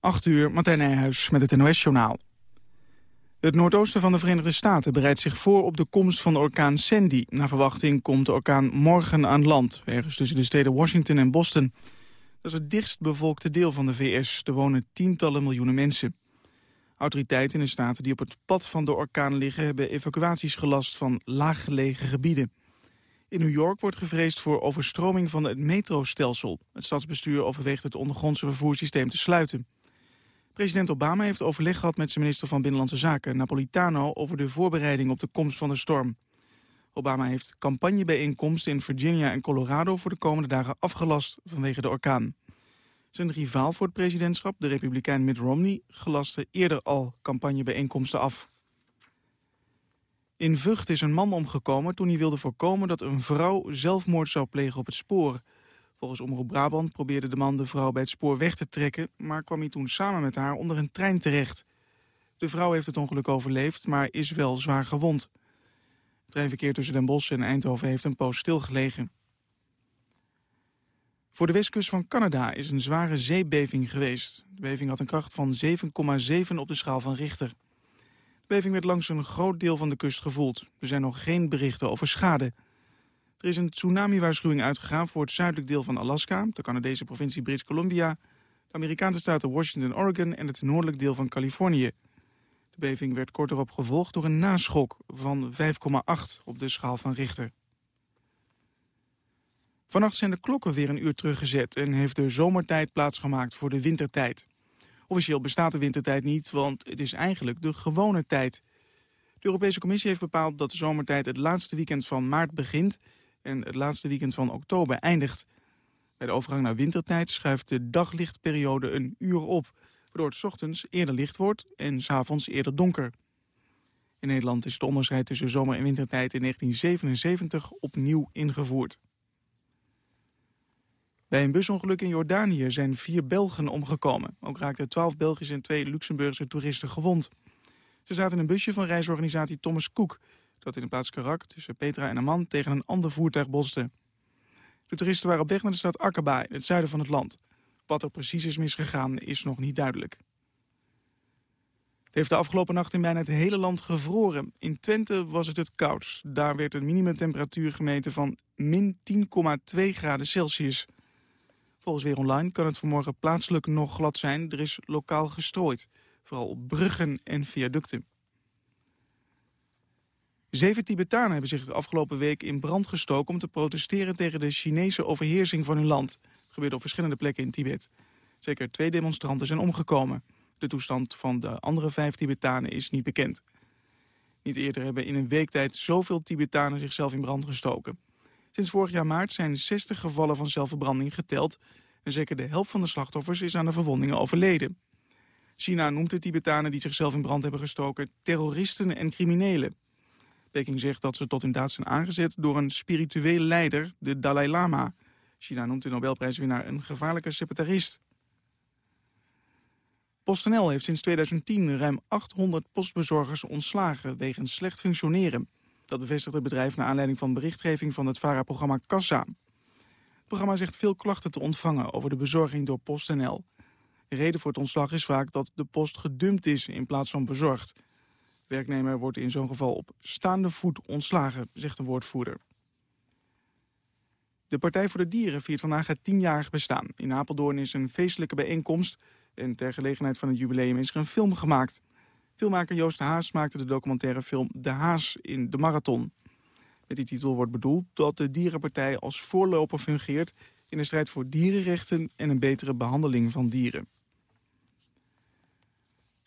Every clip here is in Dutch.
8 uur, Martijn Nijhuis met het NOS-journaal. Het noordoosten van de Verenigde Staten bereidt zich voor op de komst van de orkaan Sandy. Naar verwachting komt de orkaan morgen aan land, ergens tussen de steden Washington en Boston. Dat is het dichtst bevolkte deel van de VS. Er wonen tientallen miljoenen mensen. Autoriteiten in de staten die op het pad van de orkaan liggen... hebben evacuaties gelast van laaggelegen gebieden. In New York wordt gevreesd voor overstroming van het metrostelsel. Het stadsbestuur overweegt het ondergrondse vervoerssysteem te sluiten. President Obama heeft overleg gehad met zijn minister van Binnenlandse Zaken, Napolitano, over de voorbereiding op de komst van de storm. Obama heeft campagnebijeenkomsten in Virginia en Colorado voor de komende dagen afgelast vanwege de orkaan. Zijn rivaal voor het presidentschap, de republikein Mitt Romney, gelaste eerder al campagnebijeenkomsten af. In Vught is een man omgekomen toen hij wilde voorkomen dat een vrouw zelfmoord zou plegen op het spoor. Volgens Omroep Brabant probeerde de man de vrouw bij het spoor weg te trekken... maar kwam hij toen samen met haar onder een trein terecht. De vrouw heeft het ongeluk overleefd, maar is wel zwaar gewond. Het treinverkeer tussen Den Bosch en Eindhoven heeft een poos stilgelegen. Voor de westkust van Canada is een zware zeebeving geweest. De beving had een kracht van 7,7 op de schaal van Richter. De beving werd langs een groot deel van de kust gevoeld. Er zijn nog geen berichten over schade... Er is een tsunami-waarschuwing uitgegaan voor het zuidelijk deel van Alaska, de Canadese provincie British Columbia, de Amerikaanse staten Washington Oregon en het noordelijk deel van Californië. De beving werd kort erop gevolgd door een naschok van 5,8 op de schaal van Richter. Vannacht zijn de klokken weer een uur teruggezet en heeft de zomertijd plaatsgemaakt voor de wintertijd. Officieel bestaat de wintertijd niet, want het is eigenlijk de gewone tijd. De Europese Commissie heeft bepaald dat de zomertijd het laatste weekend van maart begint en het laatste weekend van oktober eindigt. Bij de overgang naar wintertijd schuift de daglichtperiode een uur op... waardoor het ochtends eerder licht wordt en s avonds eerder donker. In Nederland is het onderscheid tussen zomer- en wintertijd in 1977 opnieuw ingevoerd. Bij een busongeluk in Jordanië zijn vier Belgen omgekomen. Ook raakten twaalf Belgische en twee Luxemburgse toeristen gewond. Ze zaten in een busje van reisorganisatie Thomas Cook dat in de plaats Karak tussen Petra en Amman tegen een ander voertuig botste. De toeristen waren op weg naar de stad Aqaba in het zuiden van het land. Wat er precies is misgegaan is nog niet duidelijk. Het heeft de afgelopen nacht in bijna het hele land gevroren. In Twente was het het koudst. Daar werd een minimumtemperatuur gemeten van min 10,2 graden Celsius. Volgens Weer Online kan het vanmorgen plaatselijk nog glad zijn. Er is lokaal gestrooid, vooral op bruggen en viaducten. Zeven Tibetanen hebben zich de afgelopen week in brand gestoken... om te protesteren tegen de Chinese overheersing van hun land. Het gebeurde op verschillende plekken in Tibet. Zeker twee demonstranten zijn omgekomen. De toestand van de andere vijf Tibetanen is niet bekend. Niet eerder hebben in een week tijd zoveel Tibetanen zichzelf in brand gestoken. Sinds vorig jaar maart zijn 60 gevallen van zelfverbranding geteld... en zeker de helft van de slachtoffers is aan de verwondingen overleden. China noemt de Tibetanen die zichzelf in brand hebben gestoken... terroristen en criminelen. Peking zegt dat ze tot hun daad zijn aangezet door een spirituele leider, de Dalai Lama. China noemt de Nobelprijswinnaar een gevaarlijke separatist. PostNL heeft sinds 2010 ruim 800 postbezorgers ontslagen wegens slecht functioneren. Dat bevestigt het bedrijf naar aanleiding van berichtgeving van het VARA-programma Kassa. Het programma zegt veel klachten te ontvangen over de bezorging door PostNL. De reden voor het ontslag is vaak dat de post gedumpt is in plaats van bezorgd werknemer wordt in zo'n geval op staande voet ontslagen, zegt een woordvoerder. De Partij voor de Dieren viert vandaag het tienjarig bestaan. In Apeldoorn is een feestelijke bijeenkomst en ter gelegenheid van het jubileum is er een film gemaakt. Filmmaker Joost Haas maakte de documentaire film De Haas in de Marathon. Met die titel wordt bedoeld dat de Dierenpartij als voorloper fungeert... in de strijd voor dierenrechten en een betere behandeling van dieren.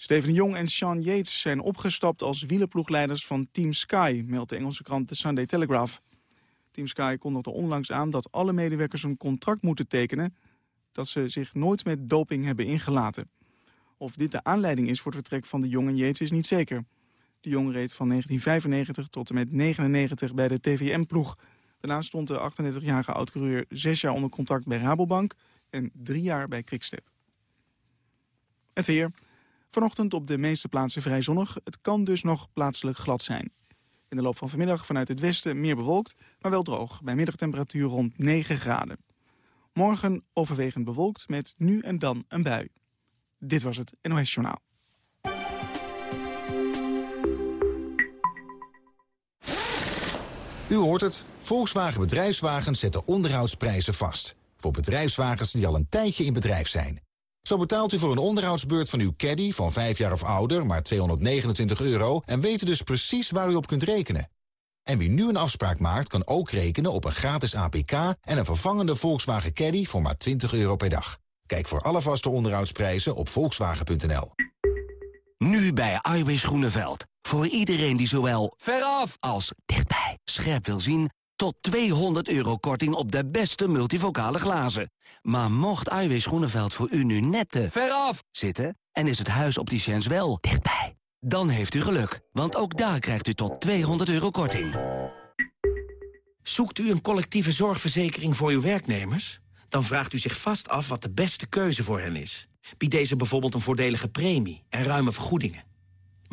Steven Jong en Sean Yates zijn opgestapt als wielerploegleiders van Team Sky, meldt de Engelse krant The Sunday Telegraph. Team Sky kondigde onlangs aan dat alle medewerkers een contract moeten tekenen dat ze zich nooit met doping hebben ingelaten. Of dit de aanleiding is voor het vertrek van de Jong en Yates is niet zeker. De Jong reed van 1995 tot en met 1999 bij de TVM-ploeg. Daarna stond de 38-jarige oud-coureur zes jaar onder contract bij Rabobank en drie jaar bij Quickstep. Het weer. Vanochtend op de meeste plaatsen vrij zonnig. Het kan dus nog plaatselijk glad zijn. In de loop van vanmiddag vanuit het westen meer bewolkt, maar wel droog. Bij middagtemperatuur rond 9 graden. Morgen overwegend bewolkt met nu en dan een bui. Dit was het NOS Journaal. U hoort het. Volkswagen Bedrijfswagens zetten onderhoudsprijzen vast. Voor bedrijfswagens die al een tijdje in bedrijf zijn. Zo betaalt u voor een onderhoudsbeurt van uw caddy van 5 jaar of ouder maar 229 euro... en weet dus precies waar u op kunt rekenen. En wie nu een afspraak maakt, kan ook rekenen op een gratis APK... en een vervangende Volkswagen Caddy voor maar 20 euro per dag. Kijk voor alle vaste onderhoudsprijzen op volkswagen.nl. Nu bij Iwis Groeneveld. Voor iedereen die zowel veraf als dichtbij scherp wil zien... tot 200 euro korting op de beste multivocale glazen. Maar mocht Iwis Groeneveld voor u nu net te veraf zitten... en is het huis opticiens wel dichtbij... dan heeft u geluk, want ook daar krijgt u tot 200 euro korting. Zoekt u een collectieve zorgverzekering voor uw werknemers? Dan vraagt u zich vast af wat de beste keuze voor hen is. Biedt deze bijvoorbeeld een voordelige premie en ruime vergoedingen?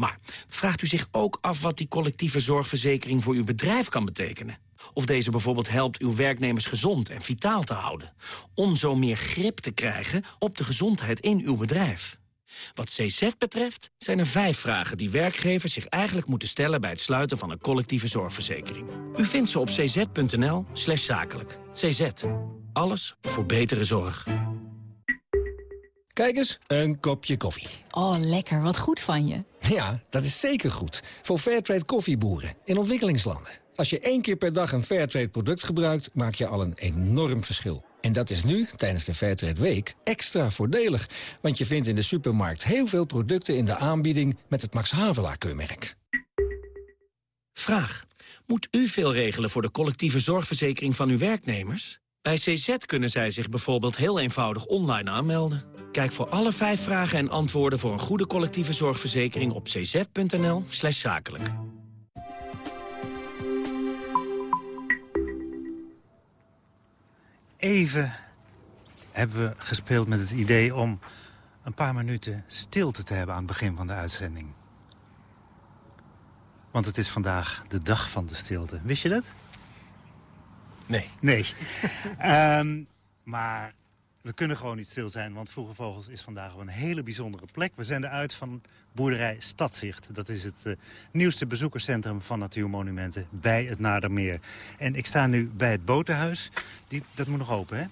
Maar vraagt u zich ook af wat die collectieve zorgverzekering voor uw bedrijf kan betekenen? Of deze bijvoorbeeld helpt uw werknemers gezond en vitaal te houden? Om zo meer grip te krijgen op de gezondheid in uw bedrijf. Wat CZ betreft zijn er vijf vragen die werkgevers zich eigenlijk moeten stellen... bij het sluiten van een collectieve zorgverzekering. U vindt ze op cz.nl slash zakelijk. CZ. Alles voor betere zorg. Kijk eens, een kopje koffie. Oh, lekker. Wat goed van je. Ja, dat is zeker goed. Voor Fairtrade koffieboeren in ontwikkelingslanden. Als je één keer per dag een Fairtrade product gebruikt... maak je al een enorm verschil. En dat is nu, tijdens de Fairtrade Week, extra voordelig. Want je vindt in de supermarkt heel veel producten in de aanbieding... met het Max Havelaar-keurmerk. Vraag. Moet u veel regelen voor de collectieve zorgverzekering van uw werknemers? Bij CZ kunnen zij zich bijvoorbeeld heel eenvoudig online aanmelden. Kijk voor alle vijf vragen en antwoorden voor een goede collectieve zorgverzekering op cz.nl slash zakelijk. Even hebben we gespeeld met het idee om een paar minuten stilte te hebben aan het begin van de uitzending. Want het is vandaag de dag van de stilte. Wist je dat? Nee. Nee. Ehm, maar we kunnen gewoon niet stil zijn, want Vroege Vogels is vandaag op een hele bijzondere plek. We zenden uit van boerderij Stadzicht. Dat is het eh, nieuwste bezoekerscentrum van Natuurmonumenten bij het Nadermeer. En ik sta nu bij het botenhuis. Die, dat moet nog open, hè?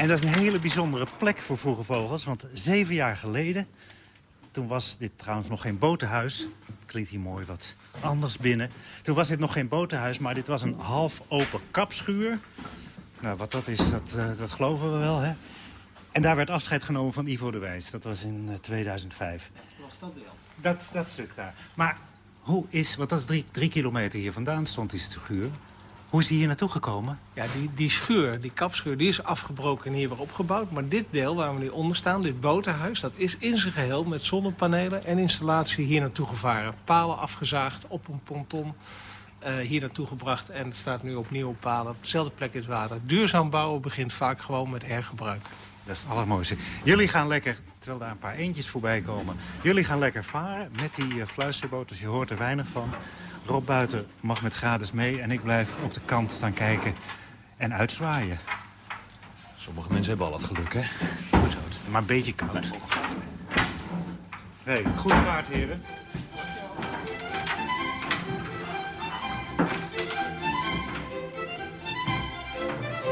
En dat is een hele bijzondere plek voor Vroege Vogels, want zeven jaar geleden... toen was dit trouwens nog geen botenhuis. Klinkt hier mooi wat anders binnen. Toen was dit nog geen botenhuis, maar dit was een half open kapschuur... Nou, wat dat is, dat, uh, dat geloven we wel, hè? En daar werd afscheid genomen van Ivo de Wijs. Dat was in uh, 2005. Was dat deel? Dat, dat stuk daar. Maar hoe is, want dat is drie, drie kilometer hier vandaan stond die schuur. Hoe is die hier naartoe gekomen? Ja, die, die schuur, die kapschuur, die is afgebroken en hier weer opgebouwd. Maar dit deel waar we nu onder staan, dit botenhuis... dat is in zijn geheel met zonnepanelen en installatie hier naartoe gevaren. Palen afgezaagd op een ponton hier naartoe gebracht. En het staat nu opnieuw op palen op dezelfde plek in het water. Duurzaam bouwen begint vaak gewoon met hergebruik. Dat is het allermooiste. Jullie gaan lekker, terwijl daar een paar eentjes voorbij komen... jullie gaan lekker varen met die uh, fluisterboot, dus je hoort er weinig van. Rob Buiten mag met grades mee en ik blijf op de kant staan kijken en uitzwaaien. Sommige mensen hebben al het geluk, hè? Goed zo, maar een beetje koud. Hey, goede vaart, heren.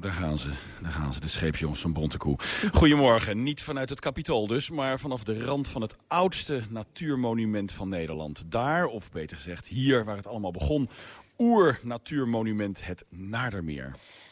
daar, gaan ze. Daar gaan ze, de scheepsjongens van Bontekoe. Goedemorgen, niet vanuit het Capitool dus, maar vanaf de rand van het oudste natuurmonument van Nederland. Daar, of beter gezegd hier waar het allemaal begon, oer-natuurmonument het Naardermeer.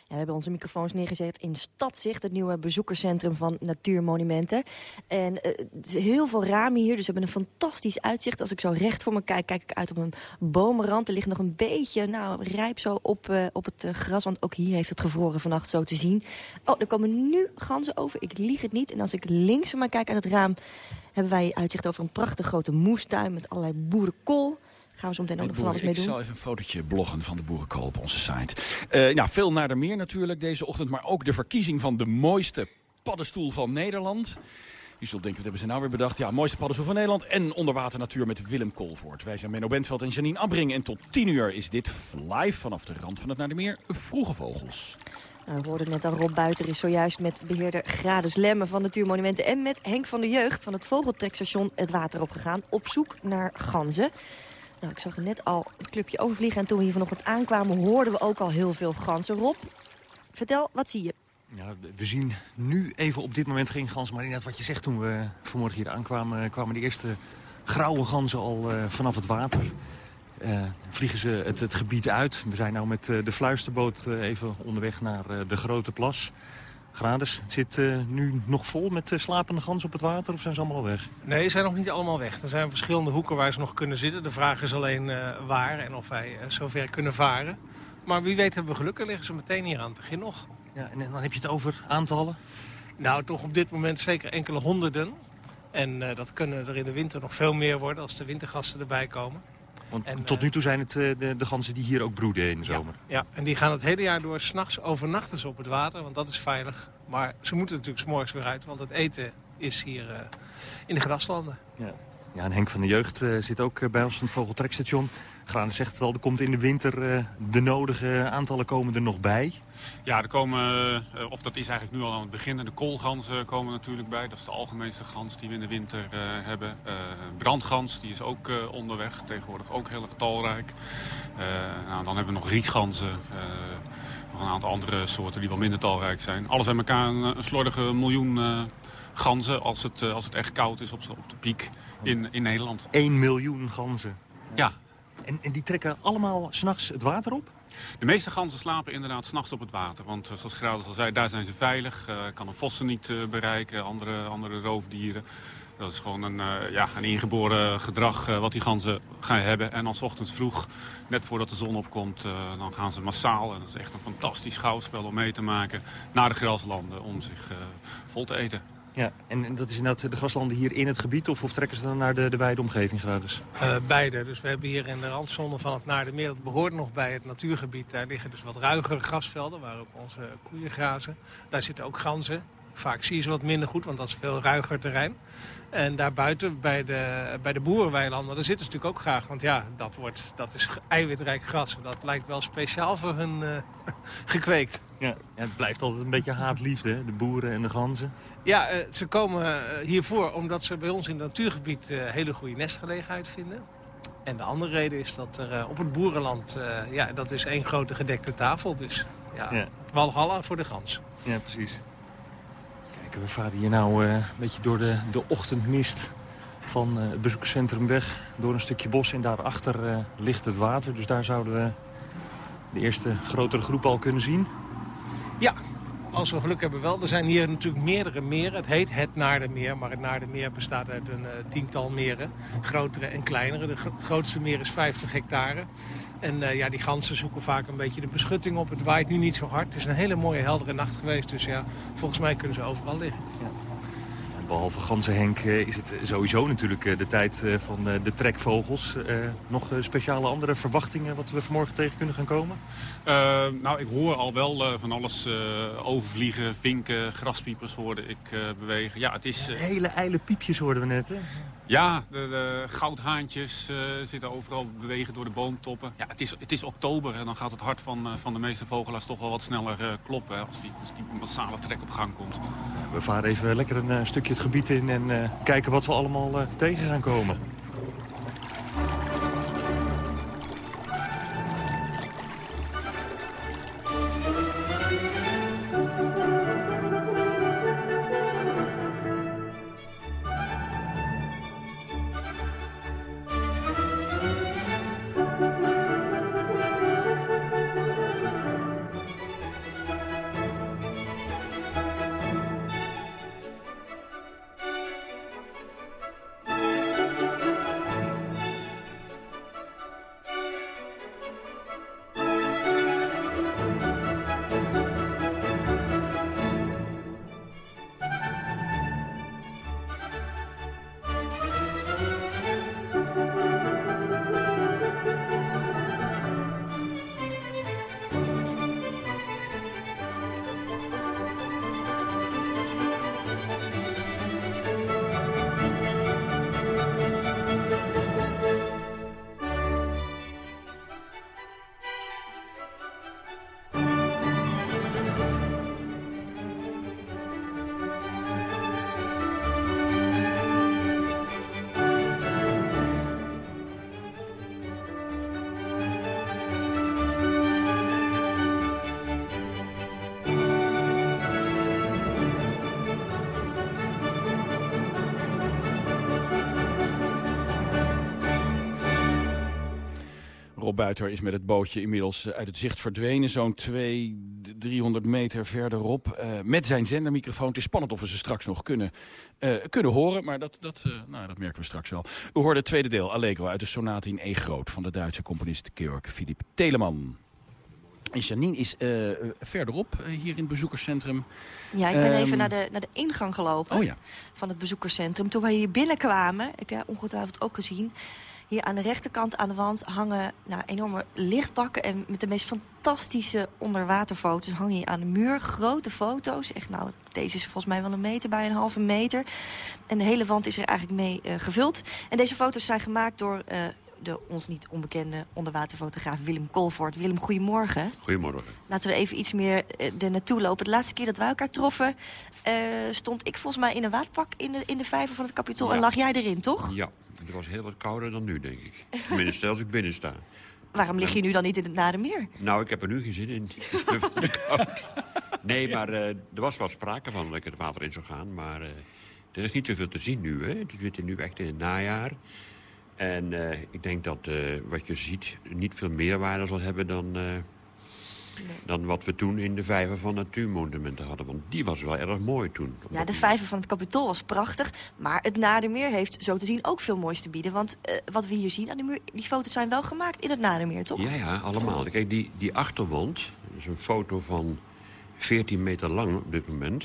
We hebben onze microfoons neergezet in Stadzicht, het nieuwe bezoekerscentrum van Natuurmonumenten. En uh, heel veel ramen hier, dus we hebben een fantastisch uitzicht. Als ik zo recht voor me kijk, kijk ik uit op een bomenrand. Er ligt nog een beetje nou, rijp zo op, uh, op het uh, gras, want ook hier heeft het gevroren vannacht zo te zien. Oh, er komen nu ganzen over, ik lieg het niet. En als ik links maar kijk uit het raam, hebben wij uitzicht over een prachtig grote moestuin met allerlei boerenkool Gaan we zo meteen ook nog van alles mee Ik doen. zal even een fotootje bloggen van de boerenkool op onze site. Uh, nou, veel naar de meer natuurlijk deze ochtend. Maar ook de verkiezing van de mooiste paddenstoel van Nederland. Je zult denken, wat hebben ze nou weer bedacht? Ja, mooiste paddenstoel van Nederland en onderwater natuur met Willem Koolvoort. Wij zijn Menno Bentveld en Janine Abbring. En tot 10 uur is dit live vanaf de rand van het Naar de Meer Vroege Vogels. Nou, we hoorden net al, Rob Buiter is zojuist met beheerder Grades Lemme van Natuurmonumenten... en met Henk van de Jeugd van het Vogeltrekstation het water opgegaan... op zoek naar ganzen. Nou, ik zag er net al een clubje overvliegen... en toen we hier vanochtend aankwamen hoorden we ook al heel veel ganzen. Rob, vertel, wat zie je? Ja, we zien nu even op dit moment geen ganzen. Maar inderdaad wat je zegt, toen we vanmorgen hier aankwamen... kwamen de eerste grauwe ganzen al uh, vanaf het water. Uh, vliegen ze het, het, gebied uit. We zijn nu met de fluisterboot even onderweg naar de Grote Plas. Grades, het zit nu nog vol met slapende ganzen op het water of zijn ze allemaal al weg? Nee, ze zijn nog niet allemaal weg. Er zijn verschillende hoeken waar ze nog kunnen zitten. De vraag is alleen waar en of wij zover kunnen varen. Maar wie weet hebben we geluk en liggen ze meteen hier aan het begin nog. Ja, en dan heb je het over aantallen? Nou, toch op dit moment zeker enkele honderden. En dat kunnen er in de winter nog veel meer worden als de wintergasten erbij komen. Want en, tot nu toe zijn het uh, de, de ganzen die hier ook broeden in de zomer. Ja, ja. en die gaan het hele jaar door. S'nachts overnachten ze op het water, want dat is veilig. Maar ze moeten natuurlijk s'morgens weer uit, want het eten is hier uh, in de graslanden. Ja. Ja, en Henk van de Jeugd uh, zit ook uh, bij ons van het Vogeltrekstation. Graan zegt het al, er komt in de winter uh, de nodige aantallen komen er nog bij. Ja, er komen, of dat is eigenlijk nu al aan het begin. De koolganzen komen natuurlijk bij. Dat is de algemeenste gans die we in de winter hebben. brandgans, die is ook onderweg. Tegenwoordig ook heel erg talrijk. nou, dan hebben we nog rietganzen. nog een aantal andere soorten die wel minder talrijk zijn. Alles bij elkaar een, een slordige miljoen ganzen als het, als het echt koud is op, op de piek in, in Nederland. 1 miljoen ganzen. Ja. En, en die trekken allemaal s'nachts het water op? De meeste ganzen slapen inderdaad s'nachts op het water. Want uh, zoals Gerard al zei, daar zijn ze veilig. Uh, kan een vossen niet uh, bereiken, andere, andere roofdieren. Dat is gewoon een, uh, ja, een ingeboren gedrag wat die ganzen gaan hebben. En als ochtends vroeg, net voordat de zon opkomt, dan gaan ze massaal. En dat is echt een fantastisch schouwspel om mee te maken naar de graslanden om zich vol te eten. Ja, en, dat is inderdaad de graslanden hier in het gebied of, of trekken ze dan naar de, de wijde omgeving gratis? Uh, beide. Dus we hebben hier in de randzone van het Naardermeer, dat behoort nog bij het natuurgebied. Daar liggen dus wat ruigere grasvelden waar ook onze koeien grazen. Daar zitten ook ganzen. Vaak zie je ze wat minder goed, want dat is veel ruiger terrein. En daarbuiten bij de, bij de boerenweilanden, daar zitten ze natuurlijk ook graag. Want ja, dat, wordt, dat is eiwitrijk gras. Dat lijkt wel speciaal voor hun uh, gekweekt. Ja, ja, het blijft altijd een beetje haatliefde, de boeren en de ganzen. Ja, uh, ze komen uh, hiervoor omdat ze bij ons in het natuurgebied uh, hele goede nestgelegenheid vinden. En de andere reden is dat er op het boerenland, ja, dat is één grote gedekte tafel. Dus ja, ja. walhalla voor de gans. Ja, precies. We varen hier nou een beetje door de, de ochtendmist van het bezoekerscentrum weg. Door een stukje bos en daarachter ligt het water. Dus daar zouden we de eerste grotere groep al kunnen zien. Ja, als we geluk hebben wel. Er zijn hier natuurlijk meerdere meren. Het heet het Naardermeer, maar het Naardermeer bestaat uit een uh, tiental meren. Grotere en kleinere. De het grootste meer is 50 hectare. En uh, ja, die ganzen zoeken vaak een beetje de beschutting op. Het waait nu niet zo hard. Het is een hele mooie, heldere nacht geweest. Dus ja, volgens mij kunnen ze overal liggen. Ja. Behalve ganzenhenk is het sowieso natuurlijk de tijd van de trekvogels. Nog speciale andere verwachtingen wat we vanmorgen tegen kunnen gaan komen? Uh, nou, ik hoor al wel van alles overvliegen, vinken, graspiepers hoorde ik bewegen. Ja, het is... Hele eile piepjes hoorden we net, hè? Ja, de, de goudhaantjes zitten overal bewegen door de boomtoppen. Ja, het is, het is oktober en dan gaat het hart van, van de meeste vogelaars toch wel wat sneller kloppen... Hè, als, die, als die massale trek op gang komt. We varen even lekker een stukje het gebied in en kijken wat we allemaal tegen gaan komen. Buiter is met het bootje inmiddels uit het zicht verdwenen. Zo'n 200, 300 meter verderop. Uh, met zijn zendermicrofoon. Het is spannend of we ze straks nog kunnen, uh, kunnen horen. Maar dat, dat, uh, nou, dat merken we straks wel. U hoorde het tweede deel, Allegro, uit de sonate in E groot... van de Duitse componist Georg Philipp Telemann. En Janine is uh, verderop uh, hier in het bezoekerscentrum. Ja, ik ben um, even naar de, naar de ingang gelopen oh ja. van het bezoekerscentrum. Toen wij hier binnenkwamen, heb jij ongetwijfeld ook gezien... Hier aan de rechterkant aan de wand hangen nou, enorme lichtbakken... en met de meest fantastische onderwaterfoto's hangen hier aan de muur. Grote foto's. Echt, nou, deze is volgens mij wel een meter bij een halve meter. En de hele wand is er eigenlijk mee uh, gevuld. En deze foto's zijn gemaakt door de ons niet onbekende onderwaterfotograaf Willem Kolvoort. Willem, goedemorgen. Goedemorgen. Laten we even iets meer er naartoe lopen. De laatste keer dat wij elkaar troffen... Uh, stond ik volgens mij in een waterpak in de, in de vijver van het kapitool... Ja. en lag jij erin, toch? Ja, het was heel wat kouder dan nu, denk ik. Tenminste, als ik binnen sta. Waarom lig je nu dan niet in het Nademeer? Nou, ik heb er nu geen zin in. Nee, maar uh, er was wel sprake van dat ik het water in zou gaan. Maar uh, er is niet zoveel te zien nu. Hè. We zitten nu echt in het najaar. En uh, ik denk dat uh, wat je ziet niet veel meerwaarde zal hebben dan, uh, nee. dan wat we toen in de vijver van natuurmonumenten hadden. Want die was wel erg mooi toen. Ja, de vijver van het Capitool was prachtig. Maar het Nadermeer heeft zo te zien ook veel moois te bieden. Want wat we hier zien aan de muur, die foto's zijn wel gemaakt in het Nadermeer, toch? Ja, ja, allemaal. Kijk, die, die achterwand, dat is een foto van 14 meter lang op dit moment...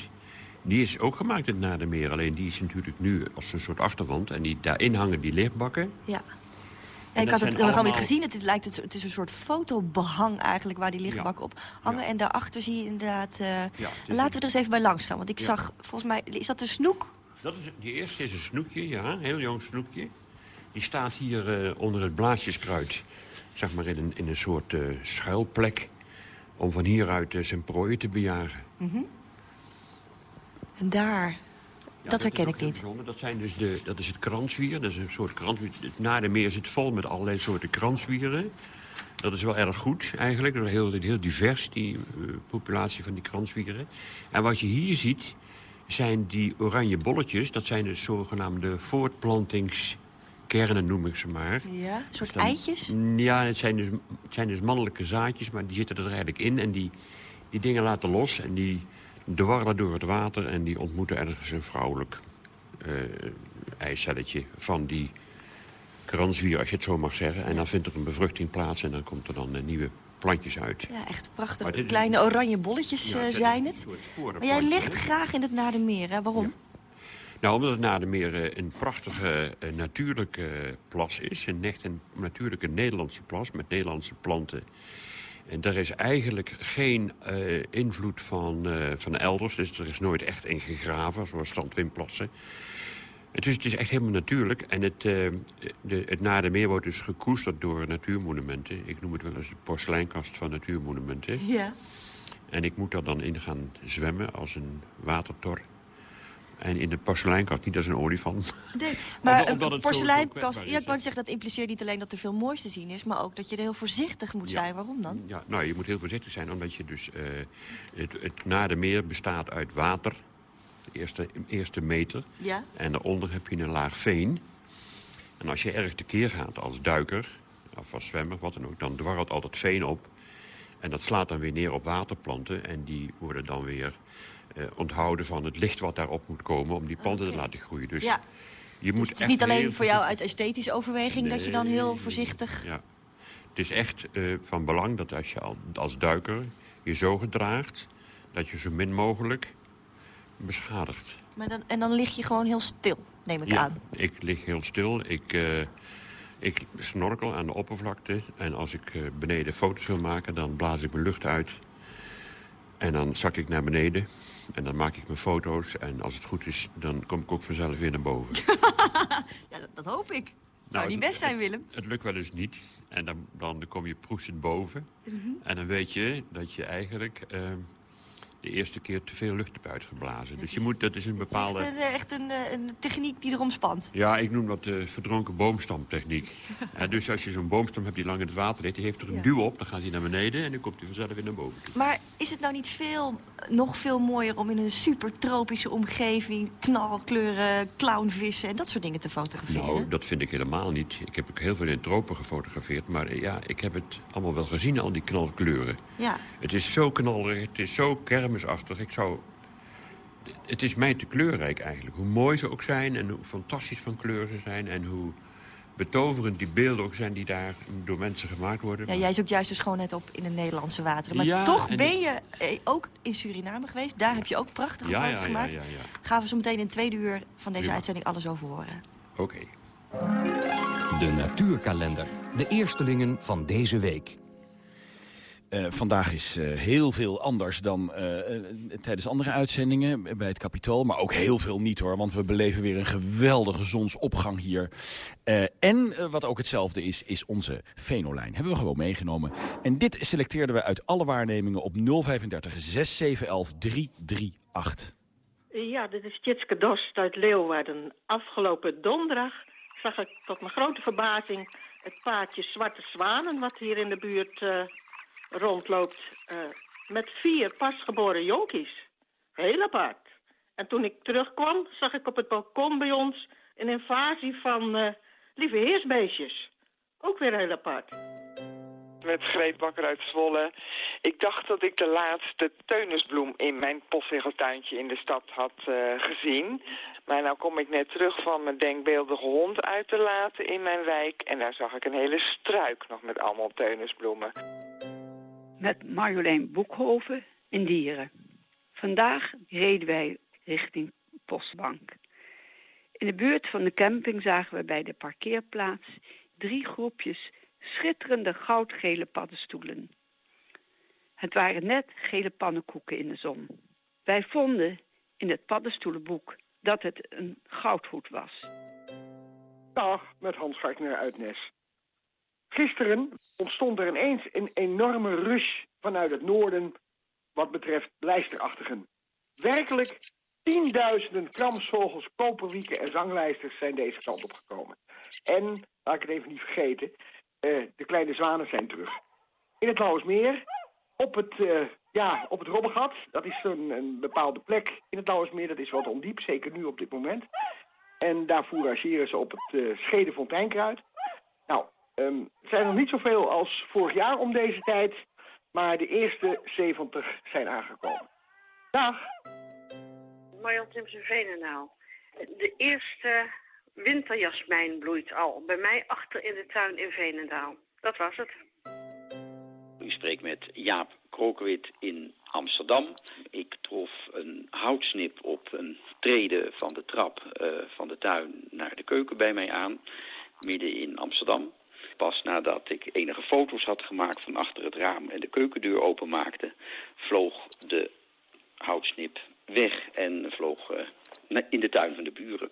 Die is ook gemaakt in het Nadermeer. Alleen die is natuurlijk nu als een soort achterwand. En die, daarin hangen die lichtbakken. Ja. Ik had het allemaal... niet gezien. Het, lijkt, het, het, is een soort fotobehang eigenlijk waar die lichtbakken ja. op hangen. Ja. En daarachter zie je inderdaad... Uh, ja, laten we er eens even bij langs gaan. Want ik zag, volgens mij, is dat een snoek? Dat is, die eerste is een snoekje, ja. Een heel jong snoekje. Die staat hier uh, onder het blaadjeskruid. Zeg maar in een, in een soort uh, schuilplek. Om van hieruit zijn prooien te bejagen. Mm -hmm. En daar, ja, dat herken ik niet. Bijzonder. Dat, zijn dus de, dat is het kranswier. Dat is een soort kranswier. Het Nadermeer zit vol met allerlei soorten kranswieren. Dat is wel erg goed eigenlijk. Dat is heel, heel divers, die uh, populatie van die kranswieren. En wat je hier ziet, zijn die oranje bolletjes. Dat zijn de zogenaamde voortplantingskernen, noem ik ze maar. Ja, een soort dus dan, eitjes? Ja, het zijn, dus, het zijn dus mannelijke zaadjes, maar die zitten er eigenlijk in. En die, die dingen laten los en die dwarrelen door het water en die ontmoeten ergens een vrouwelijk uh, eicelletje van die kranswier, als je het zo mag zeggen. En dan vindt er een bevruchting plaats en dan komt er dan uh, nieuwe plantjes uit. Ja, echt prachtig. Kleine is... oranje bolletjes ja, uh, zijn het. Maar jij ligt graag in het Nadermeer, hè? Waarom? Ja. Nou, omdat het Nadermeer een prachtige natuurlijke plas is. Een echt een natuurlijke Nederlandse plas met Nederlandse planten en daar is eigenlijk geen uh, invloed van, uh, van elders. Dus er is nooit echt in gegraven, zoals Zandwinplassen. Dus het is echt helemaal natuurlijk. En het, uh, de, het Nadermeer wordt dus gekoesterd door natuurmonumenten. Ik noem het wel eens de porseleinkast van natuurmonumenten. Ja. En ik moet daar dan in gaan zwemmen als een watertor. En in de porseleinkast niet als een olifant. Nee, maar een porseleinkast, ja, ik wou zeggen, dat impliceert niet alleen dat er veel moois te zien is... maar ook dat je er heel voorzichtig moet ja. zijn. Waarom dan? Ja, nou, je moet heel voorzichtig zijn, omdat je dus... Uh, het, het Nadermeer bestaat uit water, de eerste, eerste meter. Ja. En daaronder heb je een laag veen. En als je erg tekeer gaat als duiker, of als zwemmer, wat dan ook... dan dwarrelt al dat veen op. En dat slaat dan weer neer op waterplanten. En die worden dan weer uh, onthouden van het licht wat daarop moet komen... om die planten okay. te laten groeien. Dus ja. je moet dus het is niet alleen voor jou uit esthetische overweging... Nee, dat je dan heel voorzichtig... Ja. Het is echt uh, van belang dat als je als duiker je zo gedraagt... dat je zo min mogelijk beschadigt. Maar dan, en dan lig je gewoon heel stil, neem ik ja, aan. ik lig heel stil. Ik, uh, ik snorkel aan de oppervlakte. En als ik uh, beneden foto's wil maken, dan blaas ik mijn lucht uit. En dan zak ik naar beneden. En dan maak ik mijn foto's. En als het goed is, dan kom ik ook vanzelf weer naar boven. ja, dat, dat, hoop ik. Het zou nou, niet best zijn, Willem. Het, het, lukt wel eens niet. En dan, dan kom je proestend boven. Mm -hmm. En dan weet je dat je eigenlijk... Uh, de eerste keer te veel lucht hebt uitgeblazen. Dus je moet, dat is een bepaalde... Het is echt, een, echt een, een, techniek die erom spant. Ja, ik noem dat de verdronken boomstamtechniek. en dus als je zo'n boomstam hebt die lang in het water ligt... die heeft er een ja. duw op, dan gaat hij naar beneden... en dan komt hij vanzelf weer naar boven. Maar is het nou niet veel nog veel mooier om in een super tropische omgeving... knalkleuren, clownvissen en dat soort dingen te fotograferen? Nou, dat vind ik helemaal niet. Ik heb ook heel veel in tropen gefotografeerd. Maar ja, ik heb het allemaal wel gezien, al die knalkleuren. Ja. Het is zo knallerig, het is zo kermisachtig. Ik zou... Het is mij te kleurrijk eigenlijk. Hoe mooi ze ook zijn en hoe fantastisch van kleur ze zijn... en hoe betoverend die beelden ook zijn die daar door mensen gemaakt worden. Ja, jij zoekt juist de schoonheid op in de Nederlandse wateren. Maar Ja, toch en ben die- je eh, ook in Suriname geweest. Daar heb je ook prachtige Ja, foto's ja, ja, gemaakt. ja, ja. Gaan we zo meteen in het tweede uur van deze uitzending alles over horen. Oké. De natuurkalender. De eerstelingen van deze week. Eh, vandaag is eh, heel veel anders dan eh, tijdens andere uitzendingen bij het Capitool. Maar ook heel veel niet hoor, want we beleven weer een geweldige zonsopgang hier. En wat ook hetzelfde is, is onze Venolijn. Hebben we gewoon meegenomen. En dit selecteerden we uit alle waarnemingen op 035 6711 338. Ja, dit is Tjitske Dost uit Leeuwarden. Afgelopen donderdag zag ik tot mijn grote verbazing het paardje Zwarte Zwanen... wat hier in de buurt rondloopt, eh, met vier pasgeboren jonkies. Heel apart. En toen ik terugkwam, zag ik op het balkon bij ons een invasie van eh, lieve heersbeestjes. Ook weer heel apart. met Greet Bakker uit Zwolle. Ik dacht dat ik de laatste teunisbloem in mijn postzegeltuintje in de stad had eh, gezien. Maar nou kom ik net terug van mijn denkbeeldige hond uit te laten in mijn wijk. En daar zag ik een hele struik nog met allemaal teunisbloemen. Met Marjolein Boekhoven in Dieren. Vandaag reden wij richting Postbank. In de buurt van de camping zagen we bij de parkeerplaats drie groepjes schitterende goudgele paddenstoelen. Het waren net gele pannenkoeken in de zon. Wij vonden in het paddenstoelenboek dat het een goudhoed was. Dag, met Hans Gartner uit Nes. Gisteren ontstond er ineens een enorme rush vanuit het noorden wat betreft lijsterachtigen. Werkelijk tienduizenden kramsvogels, koperwieken en zanglijsters zijn deze kant op gekomen. En, laat ik het even niet vergeten, eh, de kleine zwanen zijn terug. In het Lauwersmeer, op het, eh, ja, op het Robbegat, dat is een, een bepaalde plek in het Lauwersmeer, dat is wat ondiep, zeker nu op dit moment. En daar fourageren ze op het uh, Schede Fonteinkruid. Nou, ehm, er zijn nog niet zoveel als vorig jaar om deze tijd, maar de eerste 70 zijn aangekomen. Dag! Marjan Timsen Venendaal. De eerste winterjasmijn bloeit al. Bij mij achter in de tuin in Venendaal. Dat was het. U spreekt met Jaap Krokwit in Amsterdam. Ik trof een houtsnip op een trede van de trap eh, van de tuin naar de keuken bij mij aan, midden in Amsterdam. Pas nadat ik enige foto's had gemaakt van achter het raam en de keukendeur openmaakte, vloog de houtsnip weg en vloog eh, in de tuin van de buren.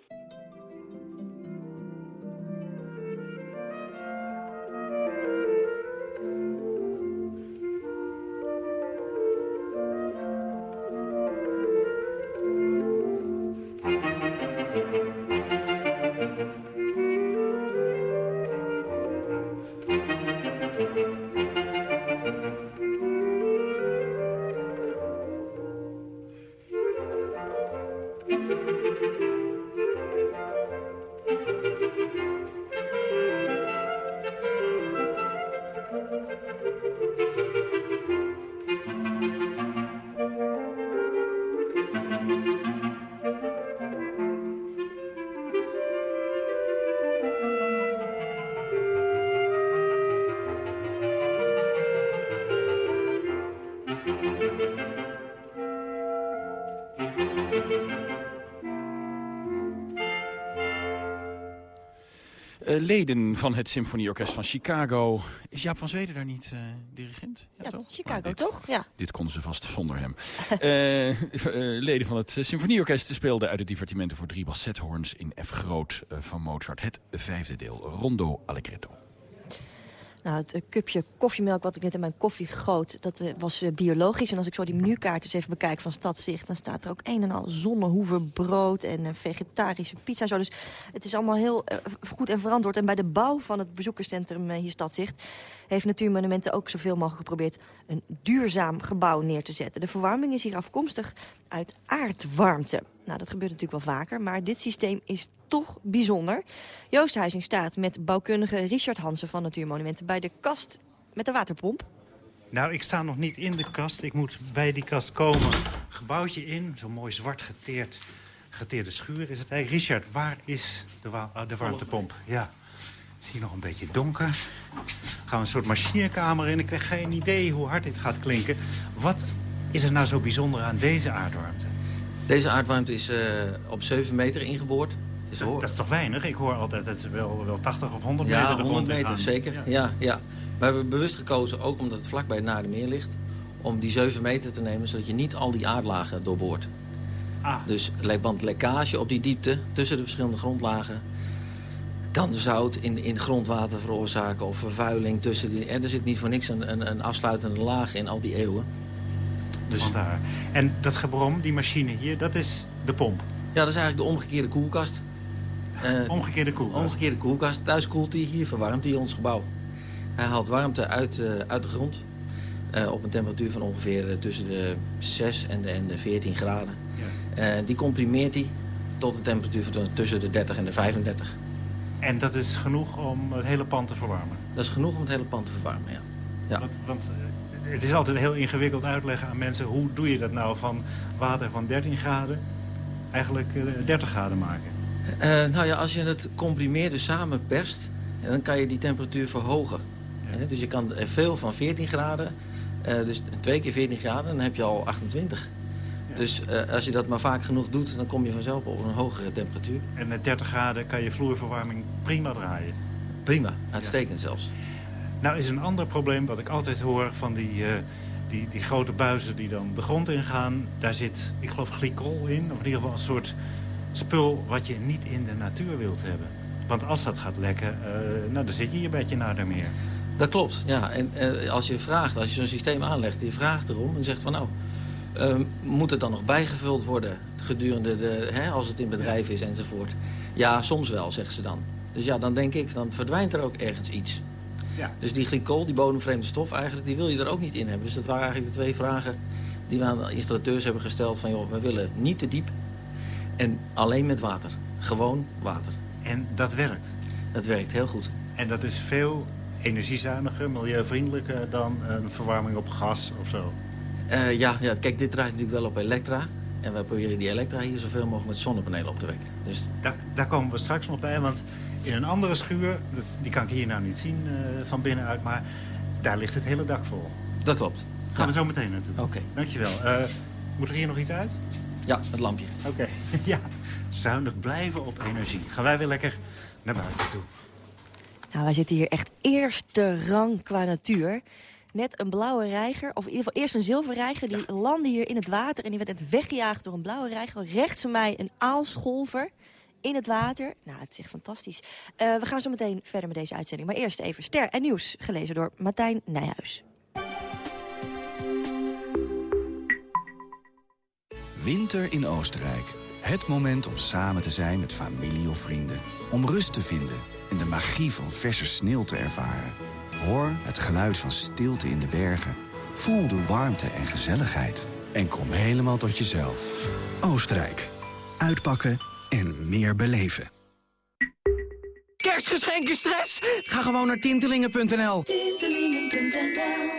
Leden van het Symfonieorkest van Chicago. Is Jaap van Zweden daar niet eh, dirigent? Ja, toch? Chicago, dit- toch? Ja. Dit konden ze vast zonder hem. Eh, eh, leden van het Symfonieorkest speelden uit het divertimenten voor drie bassethoorns in F groot van Mozart. Het vijfde deel, Rondo Allegretto. Nou, het eh, cupje koffiemelk wat ik net in mijn koffie goot, dat eh, was eh, biologisch. En als ik zo die menukaart eens even bekijk van Stadzicht... dan staat er ook een en al zonnehoevenbrood en vegetarische pizza. Zo. Dus het is allemaal heel goed en verantwoord. En bij de bouw van het bezoekerscentrum hier Stadzicht... heeft Natuurmonumenten ook zoveel mogelijk geprobeerd... een duurzaam gebouw neer te zetten. De verwarming is hier afkomstig uit aardwarmte. Nou, dat gebeurt natuurlijk wel vaker, maar dit systeem is toch bijzonder. Joost Huizing staat met bouwkundige Richard Hansen van Natuurmonumenten... bij de kast met de waterpomp. Nou, ik sta nog niet in de kast. Ik moet bij die kast komen. Gebouwtje in, zo'n mooi zwart geteerd, geteerde schuur is het eigenlijk. Richard, waar is de, wa uh, de warmtepomp? Ja, zie je nog een beetje donker. Gaan we een soort machinekamer in. Ik heb geen idee hoe hard dit gaat klinken. Wat is er nou zo bijzonder aan deze aardwarmte? Deze aardwarmte is uh, op 7 meter ingeboord. Is dat, dat, is toch weinig? Ik hoor altijd dat ze wel, wel 80 of 100 meter ja, de 100 meter, gaan. zeker. Ja. ja. Ja, We hebben bewust gekozen, ook omdat het vlakbij het Naardenmeer ligt... om die 7 meter te nemen, zodat je niet al die aardlagen doorboort. Ah. Dus, want lekkage op die diepte tussen de verschillende grondlagen... de zout in, in grondwater veroorzaken of vervuiling tussen die... En er zit niet voor niks een, een, een afsluitende laag in al die eeuwen. Dus... Vandaar. En dat gebrom, die machine hier, dat is de pomp? Ja, dat is eigenlijk de omgekeerde koelkast. Uh, omgekeerde koelkast? Omgekeerde koelkast. Thuis koelt hij, hier verwarmt hij ons gebouw. Hij haalt warmte uit, uh, uit de grond. Uh, op een temperatuur van ongeveer tussen de 6 en de, en de 14 graden. Ja. die comprimeert hij tot een temperatuur van tussen de 30 en de 35. En dat is genoeg om het hele pand te verwarmen? Dat is genoeg om het hele pand te verwarmen, ja. ja. Want, want het is altijd heel ingewikkeld uitleggen aan mensen... hoe doe je dat nou van water van 13 graden eigenlijk uh, 30 graden maken? Uh, nou ja, als je het comprimeert dus samen perst... dan kan je die temperatuur verhogen. Ja. dus je kan veel van 14 graden, dus twee keer 14 graden, dan heb je al 28. Dus uh, als je dat maar vaak genoeg doet, dan kom je vanzelf op een hogere temperatuur. En met 30 graden kan je vloerverwarming prima draaien? Prima, uitstekend ja. zelfs. Nou is een ander probleem wat ik altijd hoor van die, uh, die, die grote buizen die dan de grond ingaan. Daar zit, ik geloof, glycol in. Of in ieder geval een soort spul wat je niet in de natuur wilt hebben. Want als dat gaat lekken, uh, nou, dan zit je je bedje naar daarmeer. Dat klopt, ja. En als je vraagt, als je zo'n systeem aanlegt, je vraagt erom en zegt van nou... Uh, moet het dan nog bijgevuld worden gedurende de, hè, als het in bedrijf is enzovoort? Ja, soms wel, zeggen ze dan. Dus ja, dan denk ik, dan verdwijnt er ook ergens iets. Ja. Dus die glycol, die bodemvreemde stof eigenlijk, die wil je er ook niet in hebben. Dus dat waren eigenlijk de twee vragen die we aan de installateurs hebben gesteld. Van joh, we willen niet te diep en alleen met water. Gewoon water. En dat werkt? Dat werkt heel goed. En dat is veel energiezuiniger, milieuvriendelijker dan een verwarming op gas of zo? Uh, ja, ja, kijk, dit draait natuurlijk wel op elektra. En wij proberen die elektra hier zoveel mogelijk met zonnepanelen op te wekken. Dus... Daar, daar komen we straks nog bij, want in een andere schuur, dat, die kan ik hier nou niet zien uh, van binnenuit, maar daar ligt het hele dak vol. Dat klopt. Gaan ja. we zo meteen naartoe. Oké. Okay. Dankjewel. Uh, moet er hier nog iets uit? Ja, het lampje. Oké. Okay. ja, zuinig blijven op energie. Gaan wij weer lekker naar buiten toe. Nou, wij zitten hier echt eerste rang qua natuur. Net een blauwe reiger, of in ieder geval eerst een zilverreiger... die landde hier in het water en die werd net weggejaagd door een blauwe reiger. Rechts van mij een aalscholver in het water. Nou, het is echt fantastisch. Uh, we gaan zo meteen verder met deze uitzending. Maar eerst even ster en nieuws, gelezen door Martijn Nijhuis. Winter in Oostenrijk. Het moment om samen te zijn met familie of vrienden. Om rust te vinden en de magie van verse sneeuw te ervaren. Hoor het geluid van stilte in de bergen. Voel de warmte en gezelligheid. En kom helemaal tot jezelf. Oostenrijk. Uitpakken en meer beleven. Kerstgeschenken stress? Ga gewoon naar tintelingen.nl. Tintelingen.nl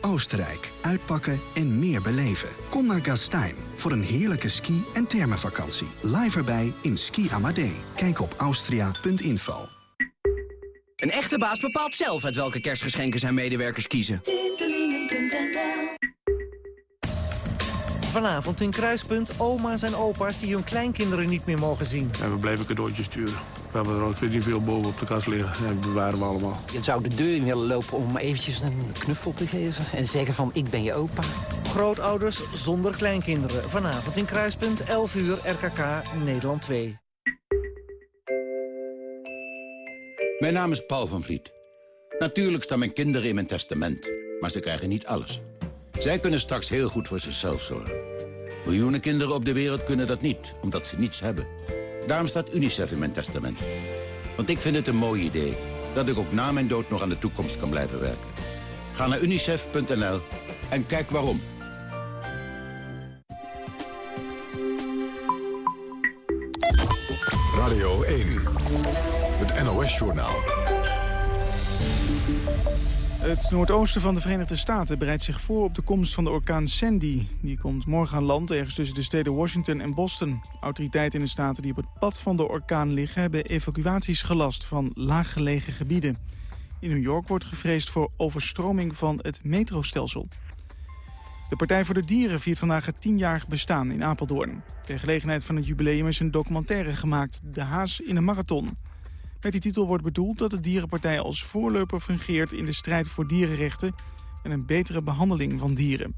Oostenrijk. Uitpakken en meer beleven. Kom naar Gastein voor een heerlijke ski- en thermenvakantie. Live erbij in Ski Amadee. Kijk op austria.info. Een echte baas bepaalt zelf uit welke kerstgeschenken zijn medewerkers kiezen. Vanavond in Kruispunt oma's en opa's die hun kleinkinderen niet meer mogen zien. En we blijven cadeautjes sturen. We hebben er ook niet veel boven op de kast liggen. En bewaren we allemaal. Je zou de deur in willen lopen om eventjes een knuffel te geven. En zeggen van, ik ben je opa. Grootouders zonder kleinkinderen. Vanavond in Kruispunt, 11 uur, RKK, Nederland 2. Mijn naam is Paul van Vliet. Natuurlijk staan mijn kinderen in mijn testament. Maar ze krijgen niet alles. Zij kunnen straks heel goed voor zichzelf zorgen. Miljoenen kinderen op de wereld kunnen dat niet, omdat ze niets hebben. Daarom staat UNICEF in mijn testament. Want ik vind het een mooi idee dat ik ook na mijn dood nog aan de toekomst kan blijven werken. Ga naar unicef.nl en kijk waarom. NOS-journaal. Het noordoosten van de Verenigde Staten bereidt zich voor op de komst van de orkaan Sandy. Die komt morgen aan land ergens tussen de steden Washington en Boston. Autoriteiten in de staten die op het pad van de orkaan liggen... hebben evacuaties gelast van laaggelegen gebieden. In New York wordt gevreesd voor overstroming van het metrostelsel. De Partij voor de Dieren viert vandaag het tienjarig bestaan in Apeldoorn. Ter gelegenheid van het jubileum is een documentaire gemaakt, De Haas in een Marathon. Met die titel wordt bedoeld dat de dierenpartij als voorloper fungeert... in de strijd voor dierenrechten en een betere behandeling van dieren.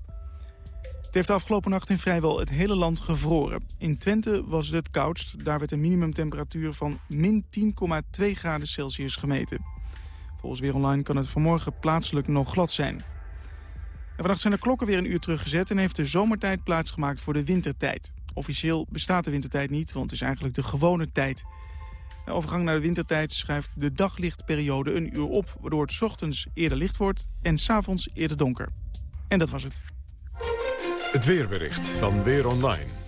Het heeft de afgelopen nacht in vrijwel het hele land gevroren. In Twente was het het koudst. Daar werd een minimumtemperatuur van min 10,2 graden Celsius gemeten. Volgens Weer Online kan het vanmorgen plaatselijk nog glad zijn. En vannacht zijn de klokken weer een uur teruggezet... en heeft de zomertijd plaatsgemaakt voor de wintertijd. Officieel bestaat de wintertijd niet, want het is eigenlijk de gewone tijd. De overgang naar de wintertijd schuift de daglichtperiode een uur op... waardoor het 's ochtends eerder licht wordt en 's avonds eerder donker. En dat was het. Het weerbericht van Weer Online.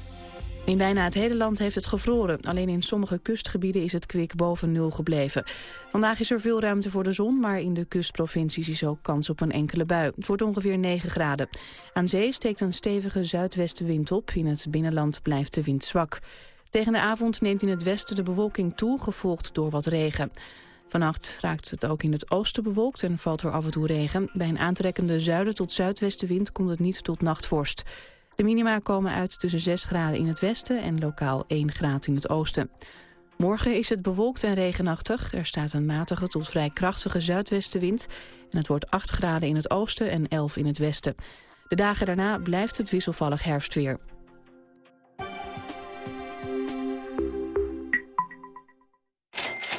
In bijna het hele land heeft het gevroren. Alleen in sommige kustgebieden is het kwik boven nul gebleven. Vandaag is er veel ruimte voor de zon, maar in de kustprovincies is ook kans op een enkele bui. Het wordt ongeveer 9 graden. Aan zee steekt een stevige zuidwestenwind op. In het binnenland blijft de wind zwak. Tegen de avond neemt in het westen de bewolking toe, gevolgd door wat regen. Vannacht raakt het ook in het oosten bewolkt en valt er af en toe regen. Bij een aantrekkende zuiden tot zuidwestenwind komt het niet tot nachtvorst. De minima komen uit tussen 6 graden in het westen en lokaal 1 graad in het oosten. Morgen is het bewolkt en regenachtig. Er staat een matige tot vrij krachtige zuidwestenwind. En het wordt 8 graden in het oosten en 11 in het westen. De dagen daarna blijft het wisselvallig herfstweer.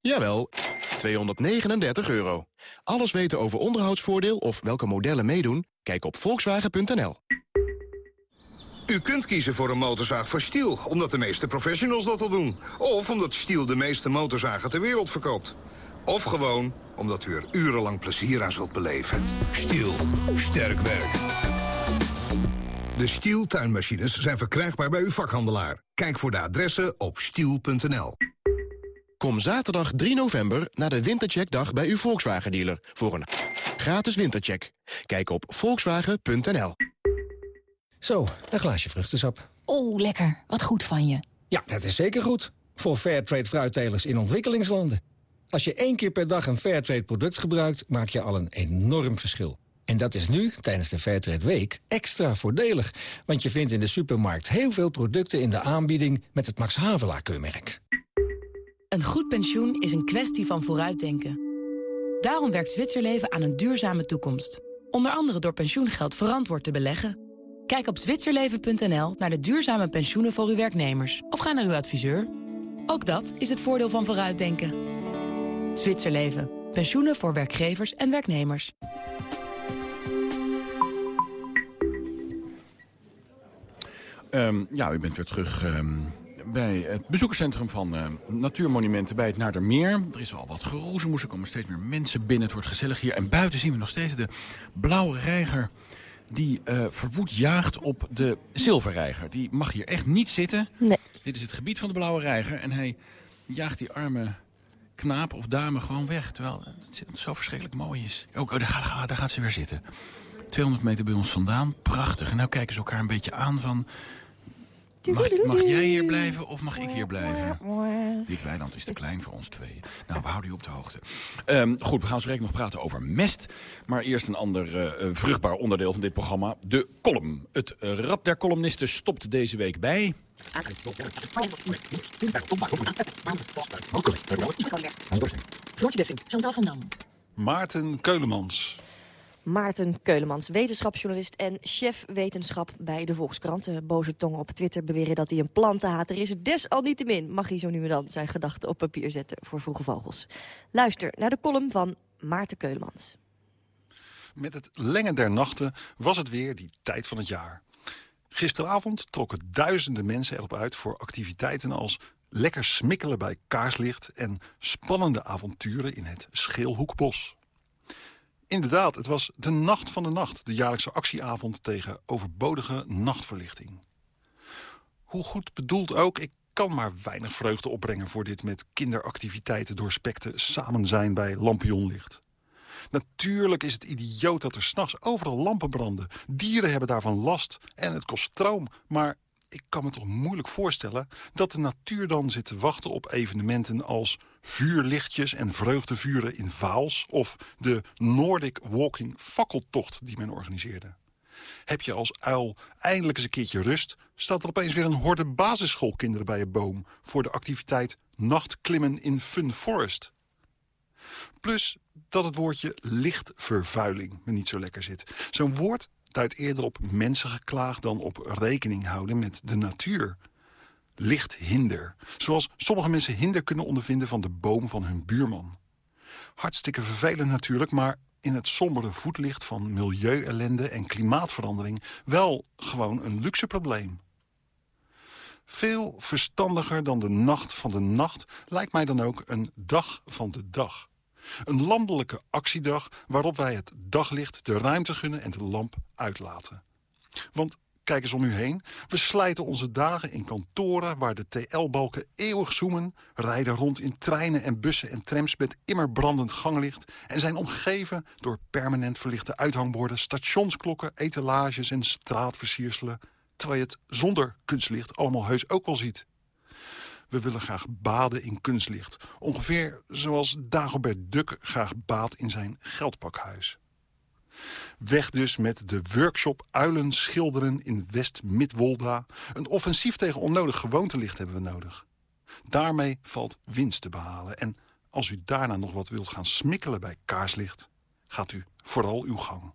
jawel, 239 euro. Alles weten over onderhoudsvoordeel of welke modellen meedoen? Kijk op volkswagen.nl. U kunt kiezen voor een motorzaag van Stiel, omdat de meeste professionals dat al doen. Of omdat Stiel de meeste motorzagen ter wereld verkoopt. Of gewoon omdat u er urenlang plezier aan zult beleven. Stiel, sterk werk. De Stiel tuinmachines zijn verkrijgbaar bij uw vakhandelaar. Kijk voor de adressen op stiel.nl. Kom zaterdag 3 november naar de Wintercheckdag bij uw Volkswagen-dealer... voor een gratis wintercheck. Kijk op volkswagen.nl. Zo, een glaasje vruchtensap. Oh, lekker. Wat goed van je. Ja, dat is zeker goed. Voor Fairtrade fruittelers in ontwikkelingslanden. Als je één keer per dag een Fairtrade product gebruikt... maak je al een enorm verschil. En dat is nu, tijdens de Fairtrade Week, extra voordelig. Want je vindt in de supermarkt heel veel producten in de aanbieding... met het Max Havelaar-keurmerk. Een goed pensioen is een kwestie van vooruitdenken. Daarom werkt Zwitserleven aan een duurzame toekomst. Onder andere door pensioengeld verantwoord te beleggen... Kijk op zwitserleven.nl naar de duurzame pensioenen voor uw werknemers. Of ga naar uw adviseur. Ook dat is het voordeel van vooruitdenken. Zwitserleven. Pensioenen voor werkgevers en werknemers. Um, ja, u bent weer terug um, bij het bezoekerscentrum van uh, Natuurmonumenten bij het Naardermeer. Er is al wat geroezemoes, er komen steeds meer mensen binnen. Het wordt gezellig hier. En buiten zien we nog steeds de blauwe reiger die uh, verwoed jaagt op de zilverreiger. Die mag hier echt niet zitten. Nee. Dit is het gebied van de blauwe reiger. En hij jaagt die arme knaap of dame gewoon weg. Terwijl het zo verschrikkelijk mooi is. Oh, oh daar, gaat, daar gaat ze weer zitten. 200 meter bij ons vandaan. Prachtig. En nou kijken ze elkaar een beetje aan van... Mag, mag, jij hier blijven of mag ik hier blijven? Dit weiland is te klein voor ons tweeën. Nou, we houden u op de hoogte. Um, goed, we gaan zo direct nog praten over mest. Maar eerst een ander uh, vruchtbaar onderdeel van dit programma. De column. Het uh, Rad der Columnisten stopt deze week bij... Floortje Dessing, Chantal van Dam. Maarten Keulemans. Maarten Keulemans, wetenschapsjournalist en chef wetenschap bij de Volkskrant. De boze tongen op Twitter beweren dat hij een plantenhater is. Desalniettemin mag hij zo nu en dan zijn gedachten op papier zetten voor vroege vogels. Luister naar de column van Maarten Keulemans. Met het lengen der nachten was het weer die tijd van het jaar. Gisteravond trokken duizenden mensen erop uit voor activiteiten als lekker smikkelen bij kaarslicht en spannende avonturen in het Scheelhoekbos. Inderdaad, het was de Nacht van de Nacht, de jaarlijkse actieavond tegen overbodige nachtverlichting. Hoe goed bedoeld ook, ik kan maar weinig vreugde opbrengen voor dit met kinderactiviteiten doorspekte samen zijn bij lampionlicht. Natuurlijk is het idioot dat er s'nachts overal lampen branden. Dieren hebben daarvan last en het kost stroom. Maar ik kan me toch moeilijk voorstellen dat de natuur dan zit te wachten op evenementen als vuurlichtjes en vreugdevuren in Vaals of de Nordic Walking fakkeltocht die men organiseerde. Heb je als uil eindelijk eens een keertje rust, staat er opeens weer een horde basisschoolkinderen bij je boom voor de activiteit Nachtklimmen in Fun Forest. Plus dat het woordje lichtvervuiling me niet zo lekker zit. Zo'n woord duidt eerder op mensengeklaag dan op rekening houden met de natuur. Lichthinder. Zoals sommige mensen hinder kunnen ondervinden van de boom van hun buurman. Hartstikke vervelend natuurlijk, maar in het sombere voetlicht van milieuellende en klimaatverandering wel gewoon een luxe probleem. Veel verstandiger dan de nacht van de nacht lijkt mij dan ook een dag van de dag. Een landelijke actiedag waarop wij het daglicht de ruimte gunnen en de lamp uitlaten. Want kijk eens om u heen. We slijten onze dagen in kantoren waar de TL-balken eeuwig zoomen... rijden rond in treinen en bussen en trams met immer brandend ganglicht... en zijn omgeven door permanent verlichte uithangborden... stationsklokken, etalages en straatversierselen... terwijl je het zonder kunstlicht allemaal heus ook wel ziet. We willen graag baden in kunstlicht. Ongeveer zoals Dagobert Duck graag baadt in zijn geldpakhuis. Weg dus met de workshop Uilen schilderen in West-Midwolda. Een offensief tegen onnodig gewoontelicht hebben we nodig. Daarmee valt winst te behalen. En als u daarna nog wat wilt gaan smikkelen bij kaarslicht... gaat u vooral uw gang.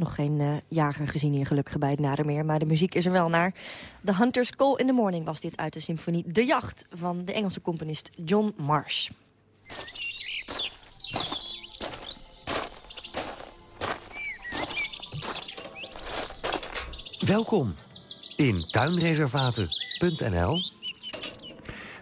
Nog geen uh, jager gezien hier gelukkig bij het Nadermeer, maar de muziek is er wel naar. The Hunter's Call in the Morning was dit uit de symfonie De Jacht... van de Engelse componist John Marsh. Welkom in tuinreservaten.nl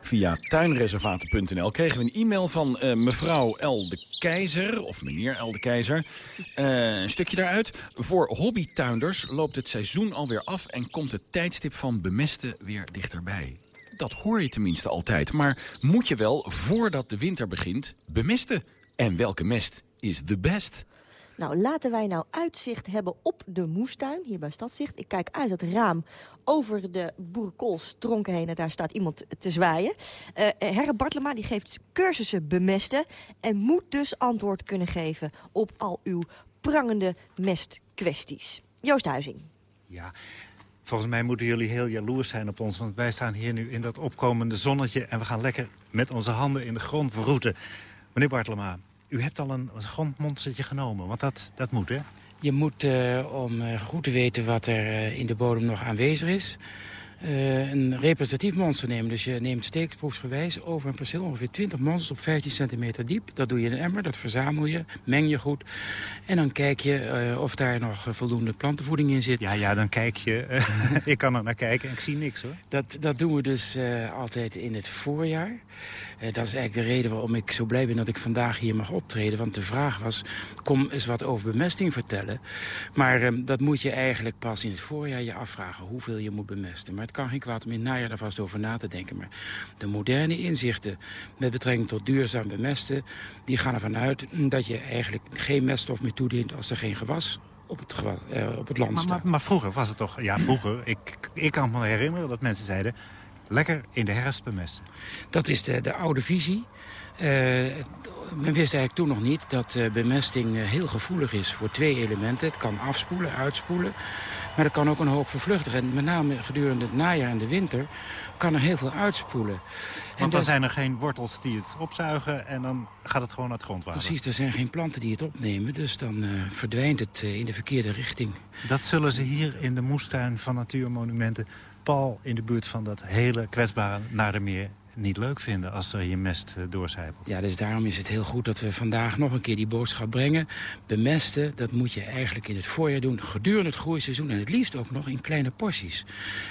Via tuinreservaten.nl kregen we een e-mail van uh, mevrouw L. de Keizer, of meneer L. de Keizer. Uh, een stukje daaruit. Voor hobbytuinders loopt het seizoen alweer af... en komt het tijdstip van bemesten weer dichterbij. Dat hoor je tenminste altijd. Maar moet je wel, voordat de winter begint, bemesten? En welke mest is de best? Nou, laten wij nou uitzicht hebben op de moestuin, hier bij Stadzicht. Ik kijk uit het raam over de boerenkoolstronken heen en daar staat iemand te zwaaien. Uh, Herre Bartlema die geeft cursussen bemesten en moet dus antwoord kunnen geven op al uw prangende mestkwesties. Joost Huizing. Ja, Volgens mij moeten jullie heel jaloers zijn op ons. Want wij staan hier nu in dat opkomende zonnetje... en we gaan lekker met onze handen in de grond verroeten. Meneer Bartelema, u hebt al een, grondmonstertje genomen. Want dat, dat moet, hè? Je moet, uh, om uh, goed te weten wat er uh, in de bodem nog aanwezig is... Uh, een representatief monster nemen. Dus je neemt steeksproefsgewijs over een perceel ongeveer 20 monsters op 15 centimeter diep. Dat doe je in een emmer, dat verzamel je, meng je goed. En dan kijk je uh, of daar nog voldoende plantenvoeding in zit. Ja, ja, dan kijk je. ik kan er naar kijken en ik zie niks hoor. Dat, dat doen we dus altijd in het voorjaar. Dat is eigenlijk de reden waarom ik zo blij ben dat ik vandaag hier mag optreden. Want de vraag was, kom eens wat over bemesting vertellen. Maar dat moet je eigenlijk pas in het voorjaar je afvragen hoeveel je moet bemesten. Maar het kan geen kwaad om in het najaar daar vast over na te denken. Maar de moderne inzichten met betrekking tot duurzaam bemesten... die gaan ervan uit dat je eigenlijk geen meststof meer toedient... als er geen gewas op het, eh, op het land maar, staat. Maar, maar, vroeger was het toch... Ja, vroeger. Ik, ik kan me herinneren dat mensen zeiden... lekker in de herfst bemesten. Dat is de, de oude visie. Uh, men wist eigenlijk toen nog niet dat uh, bemesting uh, heel gevoelig is voor twee elementen. Het kan afspoelen, uitspoelen, maar het kan ook een hoop vervluchtigen. En met name gedurende het najaar en de winter kan er heel veel uitspoelen. Want en dan zijn er geen wortels die het opzuigen en dan gaat het gewoon naar het grondwater. Precies, er zijn geen planten die het opnemen, dus dan verdwijnt het in de verkeerde richting. Dat zullen ze hier in de moestuin van Natuurmonumenten... pal in de buurt van dat hele kwetsbare Naardermeer niet leuk vinden als er hier mest doorcijpelt. Ja, dus daarom is het heel goed dat we vandaag nog een keer die boodschap brengen. Bemesten, dat moet je eigenlijk in het voorjaar doen, gedurende het groeiseizoen... en het liefst ook nog in kleine porties.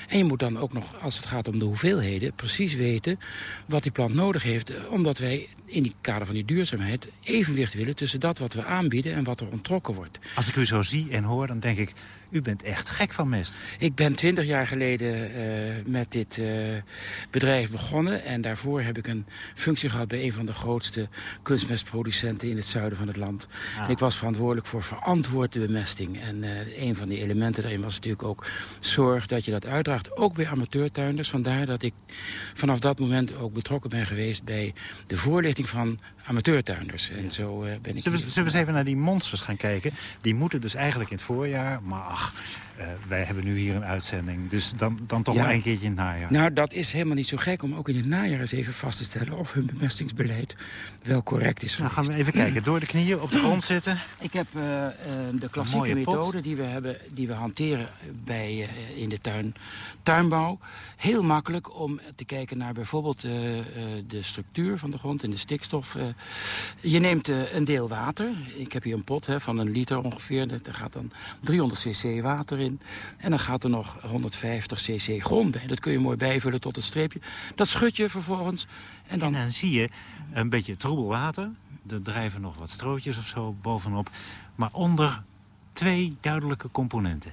En je moet dan ook nog, als het gaat om de hoeveelheden... precies weten wat die plant nodig heeft. Omdat wij in die kader van die duurzaamheid evenwicht willen... tussen dat wat we aanbieden en wat er ontrokken wordt. Als ik u zo zie en hoor, dan denk ik... U bent echt gek van mest. Ik ben twintig jaar geleden uh, met dit uh, bedrijf begonnen. En daarvoor heb ik een functie gehad bij een van de grootste kunstmestproducenten in het zuiden van het land. Ah. En ik was verantwoordelijk voor verantwoorde bemesting. En uh, een van die elementen daarin was natuurlijk ook zorg dat je dat uitdraagt. Ook bij amateurtuinders. Vandaar dat ik vanaf dat moment ook betrokken ben geweest bij de voorlichting van amateurtuinders. En zo ben ik... Zullen we, zullen we eens even naar die monsters gaan kijken? Die moeten dus eigenlijk in het voorjaar, maar Ach, uh, wij hebben nu hier een uitzending. Dus dan, dan toch ja. maar een keertje in het najaar. Nou, dat is helemaal niet zo gek om ook in het najaar eens even vast te stellen... of hun bemestingsbeleid wel correct is Nou, gaan we even kijken. Door de knieën, op de grond zitten. Ik heb uh, uh, de klassieke methode die we, hebben, die we hanteren bij, in de tuin, tuinbouw. Heel makkelijk om te kijken naar bijvoorbeeld de structuur van de grond en de stikstof. je neemt een deel water. Ik heb hier een pot hè, van een liter ongeveer. Daar gaat dan 300 cc water in. En dan gaat er nog 150 cc grond bij. Dat kun je mooi bijvullen tot een streepje. Dat schud je vervolgens. En dan, en dan zie je een beetje troebel water. Er drijven nog wat strootjes of zo bovenop. Maar onder twee duidelijke componenten.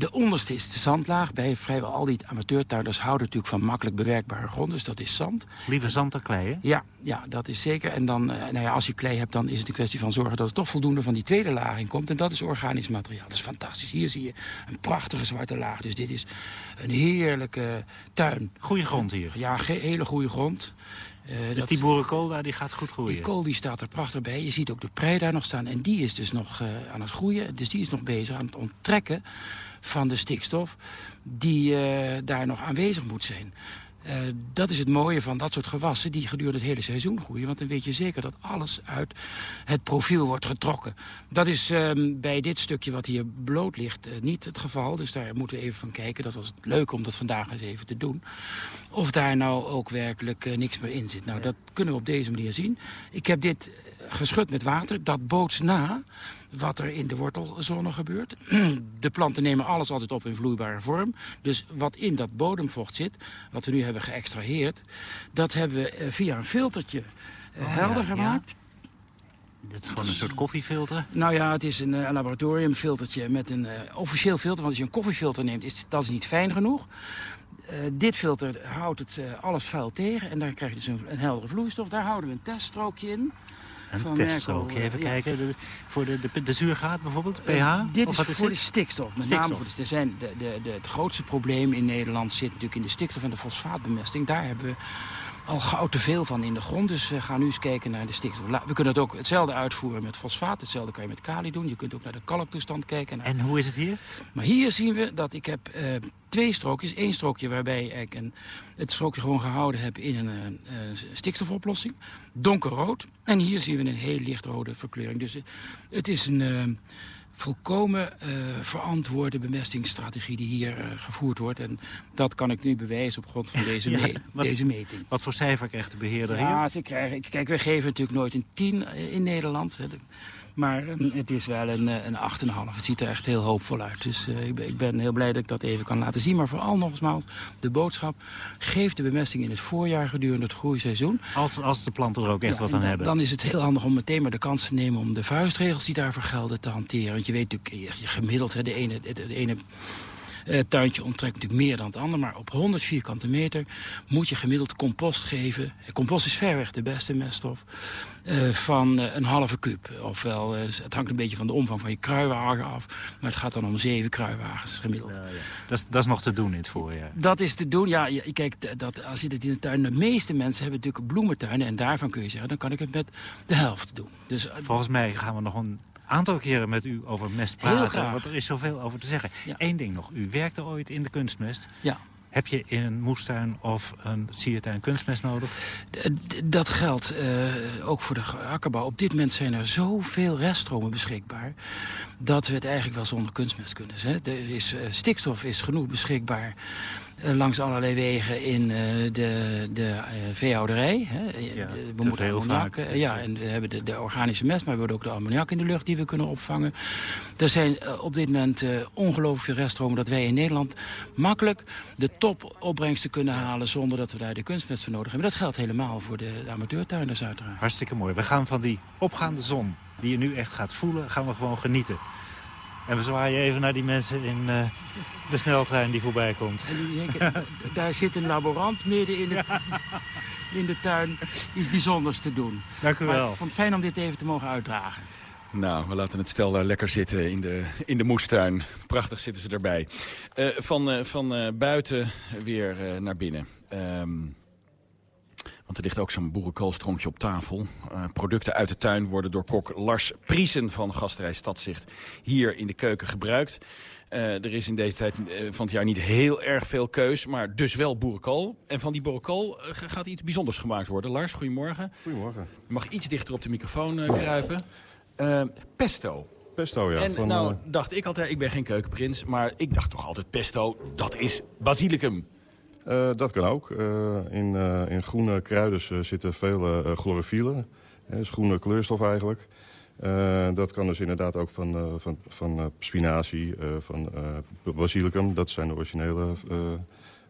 De onderste is de zandlaag. Bij vrijwel al die amateurtuinders houden natuurlijk van makkelijk bewerkbare grond. Dus dat is zand. Liever zand dan klei, hè? Ja, ja, dat is zeker. En dan, nou ja, als je klei hebt, dan is het een kwestie van zorgen dat er toch voldoende van die tweede laag in komt. En dat is organisch materiaal. Dat is fantastisch. Hier zie je een prachtige zwarte laag. Dus dit is een heerlijke tuin. Goede grond hier? Ja, hele goede grond. Uh, dus dat, die boerenkool daar, die gaat goed groeien? Die kool die staat er prachtig bij. Je ziet ook de prei daar nog staan. En die is dus nog uh, aan het groeien. Dus die is nog bezig aan het onttrekken van de stikstof... die uh, daar nog aanwezig moet zijn. Uh, dat is het mooie van dat soort gewassen die gedurende het hele seizoen groeien. Want dan weet je zeker dat alles uit het profiel wordt getrokken. Dat is uh, bij dit stukje wat hier bloot ligt uh, niet het geval. Dus daar moeten we even van kijken. Dat was leuk om dat vandaag eens even te doen. Of daar nou ook werkelijk niks meer in zit. Nou, dat kunnen we op deze manier zien. Ik heb dit geschud met water. Dat boots na wat er in de wortelzone gebeurt. De planten nemen alles altijd op in vloeibare vorm. Dus wat in dat bodemvocht zit, wat we nu hebben geëxtraheerd... dat hebben we via een filtertje oh, helder ja, gemaakt. Ja. Dit is gewoon een soort koffiefilter? Nou ja, het is een, een laboratoriumfiltertje met een uh, officieel filter. Want als je een koffiefilter neemt, is dat is niet fijn genoeg. Uh, dit filter houdt het uh, alles vuil tegen. En daar krijg je dus een, een heldere vloeistof. Daar houden we een teststrookje in. Een van teststrookje, Merkel, even ja. kijken. De- voor de, de, de zuurgraad bijvoorbeeld, pH? Eh, dit Of is wat voor dit? de stikstof. Met Stikstof. name voor de, er zijn de, de, de, het grootste probleem in Nederland zit natuurlijk in de stikstof en de fosfaatbemesting. Daar hebben we al gauw te veel van in de grond. Dus we gaan nu eens kijken naar de stikstof. We kunnen het ook hetzelfde uitvoeren met fosfaat. Hetzelfde kan je met kali doen. Je kunt ook naar de kalktoestand kijken. naar- En hoe is het hier? Maar hier zien we dat ik heb eh, twee strookjes. Eén strookje waarbij ik een, het strookje gewoon gehouden heb in een eh, eh, stikstofoplossing. Donkerrood. En hier zien we een heel lichtrode verkleuring. Dus eh, het is een volkomen verantwoorde bemestingsstrategie die hier gevoerd wordt. En dat kan ik nu bewijzen op grond van deze, Ja, me- wat- deze meting. Wat voor cijfer krijgt de beheerder Ja, hier? ze krijgen, kijk, wij geven natuurlijk nooit een 10 in Nederland. hè. Maar eh, het is wel een, eh, een 8,5. Het ziet er echt heel hoopvol uit. Dus eh, ik, ben, ik ben heel blij dat ik dat even kan laten zien. Maar vooral nogmaals, de boodschap... geef de bemesting in het voorjaar gedurende het groeiseizoen. Als, als de planten er ook echt Ja, wat aan dan, hebben. Dan is het heel handig om meteen maar de kans te nemen... om de vuistregels die daarvoor gelden te hanteren. Want je weet natuurlijk, je- je gemiddeld, hè, de ene, het ene eh, tuintje onttrekt natuurlijk meer dan het andere. Maar op 100 vierkante meter moet je gemiddeld compost geven. Compost is verreweg de beste meststof. eh, van eh, een halve kuub. Ofwel, eh, het hangt een beetje van de omvang van je kruiwagen af. Maar het gaat dan om zeven kruiwagens gemiddeld. Dat, is, dat is nog te doen in het voorjaar. Dat is te doen. Ja, je- kijk, dat, als je dit in de tuin... De meeste mensen hebben natuurlijk bloementuinen. En daarvan kun je zeggen, dan kan ik het met de helft doen. Dus eh, Volgens mij gaan we nog een aantal keren met u over mest praten. Want er is zoveel over te zeggen. Eén ding nog. U werkte ooit in de kunstmest. Ja. Heb je in een moestuin of een siertuin kunstmest nodig? Dat geldt eh, ook voor de akkerbouw. Op dit moment zijn er zoveel reststromen beschikbaar... dat we het eigenlijk wel zonder kunstmest kunnen. Hè. Er is, eh, stikstof is genoeg beschikbaar eh, langs allerlei wegen in eh, de, de eh, veehouderij. Hè. Ja, we moeten ammoniak, vaak. ja, en we hebben de, de organische mest, maar we hebben ook de ammoniak in de lucht die we kunnen opvangen. Er zijn op dit moment ongelooflijk veel reststromen dat wij in Nederland makkelijk de topopbrengsten kunnen halen zonder dat we daar de kunstmest voor nodig hebben. Dat geldt helemaal voor de, de amateurtuinders uiteraard. Hartstikke mooi. We gaan van die opgaande zon, die je nu echt gaat voelen, gaan we gewoon genieten. En we zwaaien even naar die mensen in eh, de sneltrein die voorbij komt. En die denken, d- daar zit een laborant midden in, het, in de tuin iets bijzonders te doen. Dank u Maar wel. ik vond het fijn om dit even te mogen uitdragen. Nou, we laten het stel daar lekker zitten in de, in de moestuin. Prachtig zitten ze erbij. Eh, van eh, van eh, buiten weer eh, naar binnen. Ehm, want er ligt ook zo'n boerenkoolstroomtje op tafel. Eh, producten uit de tuin worden door kok Lars Priesen van Gasterij Stadzicht hier in de keuken gebruikt. Eh, er is in deze tijd eh, van het jaar niet heel erg veel keus, maar dus wel boerenkool. En van die boerenkool gaat iets bijzonders gemaakt worden. Lars, goedemorgen. Goedemorgen. Je mag iets dichter op de microfoon kruipen. Pesto. Pesto, ja. En van, nou dacht ik altijd, ik ben geen keukenprins, maar ik dacht toch altijd pesto, dat is basilicum. Eh, dat kan ook. Eh, in, eh, in groene kruiden zitten veel chlorofielen. Dat is groene kleurstof eigenlijk. Dat kan dus inderdaad ook van, van, van spinazie, van basilicum. Dat zijn de originele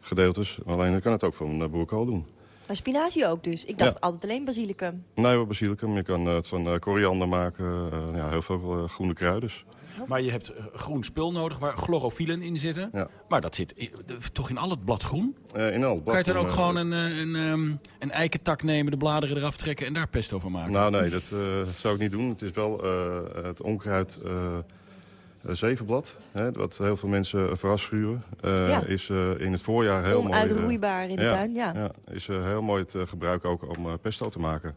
gedeeltes. Alleen dan kan het ook van boerenkool doen. Maar spinazie ook dus. Ik dacht Ja. altijd alleen basilicum. Nee, wat basilicum. Je kan het van koriander maken. ja, heel veel groene kruiden. Maar je hebt eh, groen spul nodig waar chlorofielen in zitten. Ja. Maar dat zit toch in al het blad groen? Eh, in al het blad Kan je dan ook eh, gewoon een, een, ehm, een eikentak nemen, de bladeren eraf trekken en daar pesto van maken? Nou nee, dat eh, zou ik niet doen. Het is wel eh, het onkruid zevenblad. Hè, wat heel veel mensen eh, Ja. Is eh, in het voorjaar heel mooi... Onuitroeibaar in de tuin, ja. is heel mooi te gebruiken ook om eh, pesto te maken.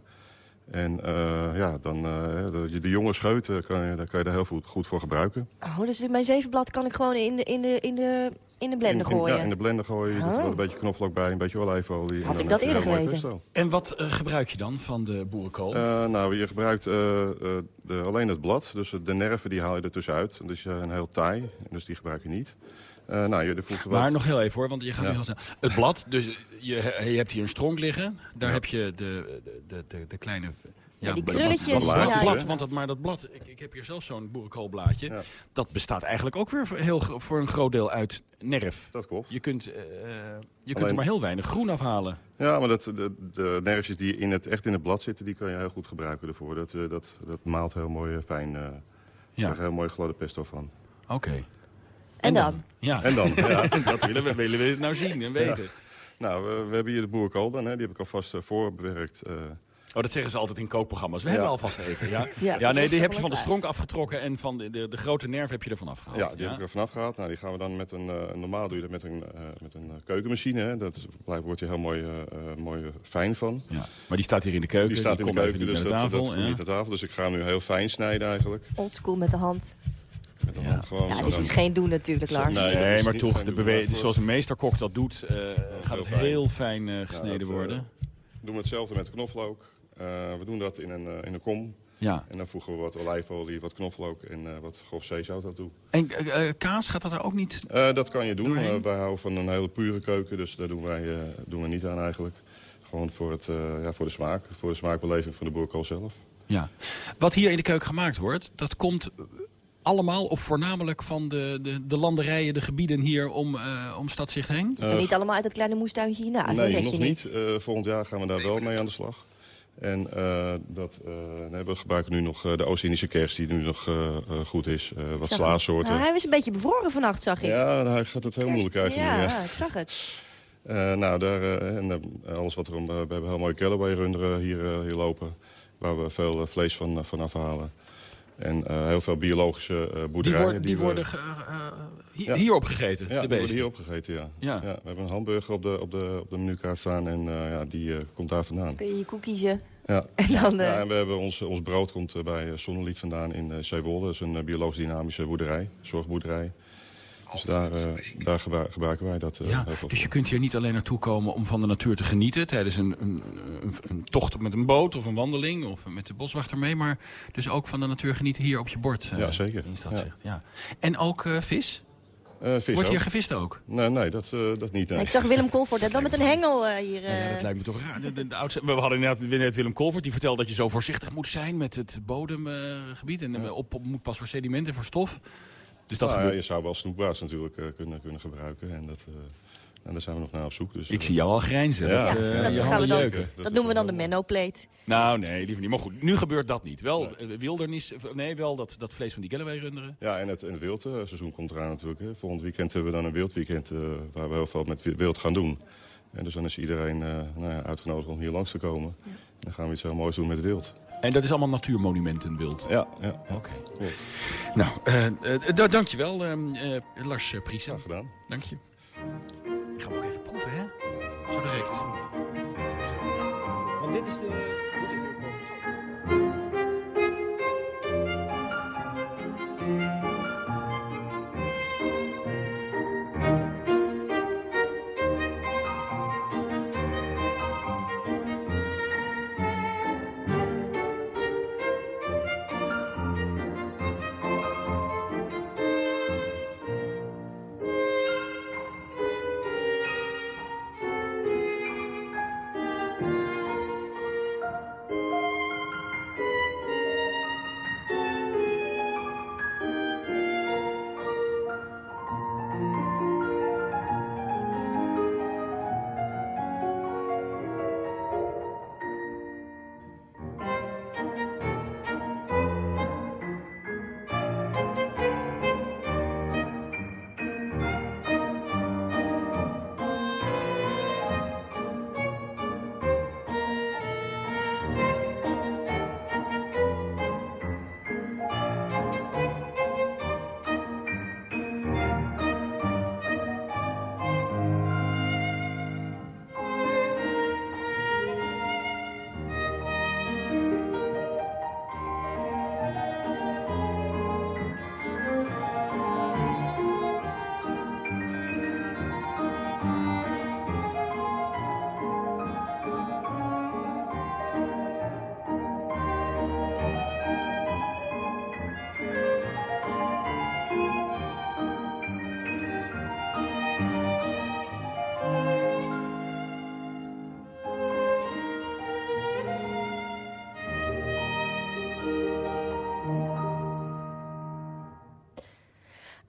En eh, ja, dan eh, de, de jonge scheuten kan je, daar kan je daar heel goed, goed voor gebruiken. Oh, dus mijn zevenblad kan ik gewoon in de, in de, in de, in de blender In- in- gooien? Ja, in de blender gooien. Je doet er Oh. wel een beetje knoflook bij, een beetje olijfolie. en Had ik dat je eerder geweten. En wat eh, gebruik je dan van de boerenkool? Eh, nou, je gebruikt eh, eh, de, alleen het blad. Dus de nerven die haal je er tussenuit. Dus een heel taai. Dus die gebruik je niet. Eh, nou, wat- Maar nog heel even hoor, want je gaat Ja. nu heel snel. Het blad, dus je, je hebt hier een stronk liggen. Daar Ja. heb je de, de, de, de, kleine... Ja, die blad- krulletjes, blad- ja, blad, want dat, maar dat blad, ik, ik heb hier zelf zo'n boerenkoolblaadje. Dat bestaat eigenlijk ook weer voor, heel, voor een groot deel uit nerf. Dat klopt. Je kunt, eh, je kunt er maar heel weinig groen afhalen. Ja, maar dat, de, de nerfjes die in het, echt in het blad zitten, die kan je heel goed gebruiken ervoor. Dat, eh, dat, dat maalt heel mooi fijn. eh Ja. Er heel mooi gladde pesto van. Oké. En dan? Ja. En dan, ja. dat willen we, willen we het nou zien en weten. Ja. Nou, we, we hebben hier de boerenkool dan. Hè. Die heb ik alvast eh, voorbewerkt. eh, Oh, dat zeggen ze altijd in kookprogramma's. We Ja. hebben alvast even. Ja, Ja. ja. nee, die heb je van de stronk afgetrokken en van de, de, de grote nerf heb je ervan afgehaald. Ja, die heb ik er vanaf gehaald. Nou, die gaan we dan met een, eh, normaal doe je dat met een, eh, met een keukenmachine. Hè. Dat blijft, wordt hier heel mooi, mooi fijn van. Ja, maar die staat hier in de keuken. Die staat in de komt even keuken, niet dus de dat tafel. komt ja. niet aan tafel. Dus ik ga hem nu heel fijn snijden eigenlijk. Oldschool met de hand. Met de hand gewoon Ja, dit is geen doen natuurlijk, Lars. Nee, Nee, maar toch, de voor- zoals een meesterkok dat doet, eh, gaat het heel fijn eh, gesneden dat, eh, worden. doen we hetzelfde met knoflook. Eh, we doen dat in een, eh, in een kom. Ja. En dan voegen we wat olijfolie, wat knoflook en eh, wat grof zeezout aan toe. En kaas, gaat dat er ook niet? Eh, dat kan je doen. Wij houden van een hele pure keuken, dus daar doen wij eh, doen we niet aan eigenlijk. Gewoon voor, het, eh, ja, voor de smaak, voor de smaakbeleving van de boerkool zelf. Ja. Wat hier in de keuken gemaakt wordt, dat komt allemaal of voornamelijk van de, de, de landerijen, de gebieden hier om, eh, om Stadzicht heen? Het is niet allemaal uit het kleine moestuintje hiernaast, dat nee, nog je niet. niet. Eh, volgend jaar gaan we daar wel mee aan de slag. En eh, dat, eh, nee, we gebruiken nu nog eh, de Oost-Indische kers, die nu nog eh, eh, goed is. Eh, wat slaasoorten. Nou, hij was een beetje bevroren vannacht, zag ik. Ja, nou, hij gaat het heel moeilijk krijgen ja, nu. ja, ik zag het. Eh, nou, daar, eh, en eh, alles wat er om... eh, we hebben heel mooie Callaway runderen hier, eh, hier lopen. Waar we veel eh, vlees van, eh, van afhalen. En eh, heel veel biologische eh Die, boerderijen. die we- worden ge- eh, hi- Ja. hierop gegeten, Ja, de die worden beesten? hier opgegeten, ja. Ja. We hebben een hamburger op de, op de, op de menukaart staan en eh, ja, die eh, komt daar vandaan. Kun je je koek kiezen. Ja. En dan, eh, ja, en we hebben ons, ons brood komt bij Sonnelied vandaan in uh, Zeewolde. Dat is een biologisch dynamische boerderij, zorgboerderij. Dus daar, eh, daar gebru- gebruiken wij dat eh, Ja, dus je kunt hier niet alleen naartoe komen om van de natuur te genieten... tijdens een, een, een, een tocht met een boot of een wandeling of met de boswachter mee... maar dus ook van de natuur genieten hier op je bord. eh, Ja, zeker. In Ja. Stadzicht, ja. En ook eh, vis? Eh, vis Wordt hier gevist ook? Nee, nee dat, eh, dat niet. nee. Ik zag Willem Kolvoort net wel met een hengel hier. Ja, ja, dat lijkt me toch raar. De, de, de oudste, we hadden inderdaad net Willem Kolvert. Die vertelde dat je zo voorzichtig moet zijn met het bodemgebied. en op, op moet pas voor sediment en voor stof. Dus dat Nou, je zou wel snoepbaars natuurlijk eh, kunnen, kunnen gebruiken. En, dat, eh, en daar zijn we nog naar op zoek. Dus, Ik eh, zie jou al grijnzen. Ja, dat, eh, gaan we handen dan, jeuken. dat noemen we dan de Menno-plate. Nou, nee, liever niet. Maar goed, nu gebeurt dat niet. Wel eh, wildernis, nee, wel dat, dat vlees van die Galloway runderen. Ja, en het, en het wildseizoen komt eraan natuurlijk. Hè. Volgend weekend hebben we dan een wildweekend eh, waar we heel veel met wi- wild gaan doen. En dus dan is iedereen eh, nou ja, uitgenodigd om hier langs te komen. En dan gaan we iets heel moois doen met wild. En dat is allemaal natuurmonumenten wild. Ja, ja. Oké. Nou, eh eh, da- dankjewel, ehm, eh, Lars Priesen. Graag gedaan. Dank je. Gaan we ook even proeven, hè? Zo direct. Want dit is de...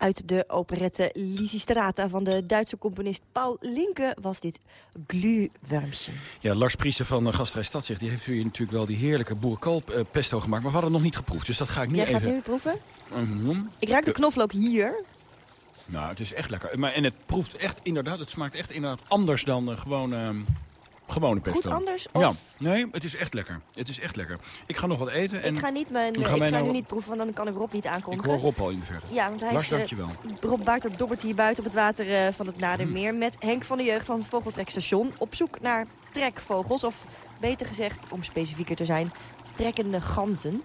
Uit de operette Lysistrata van de Duitse componist Paul Linke was dit Glühwürmchen. Ja, Lars Priesen van Gastrij Stadzicht, die heeft hier natuurlijk wel die heerlijke boerenkoolpesto gemaakt. Maar we hadden het nog niet geproefd, dus dat ga ik nu Jij even... gaat nu proeven? Mhm. Ik ruik de knoflook hier. Nou, het is echt lekker. Maar, en het proeft echt inderdaad, het smaakt echt inderdaad anders dan uh, gewoon... Uh, Gewone pesto. Goed anders? Ja, nee, het is echt lekker. Het is echt lekker. Ik ga nog wat eten. En ik ga, niet mijn, ik ga nou- nu niet proeven, want dan kan ik Rob niet Ik aankondigen. hoor Rob al in de verte. Ja, want hij Lars, is, eh, dankjewel. Rob Buiter dobbert hier buiten op het water eh, van het Hm. Nadermeer... met Henk van de Jeugd van het Vogeltrekstation... op zoek naar trekvogels, of beter gezegd, om specifieker te zijn... trekkende ganzen.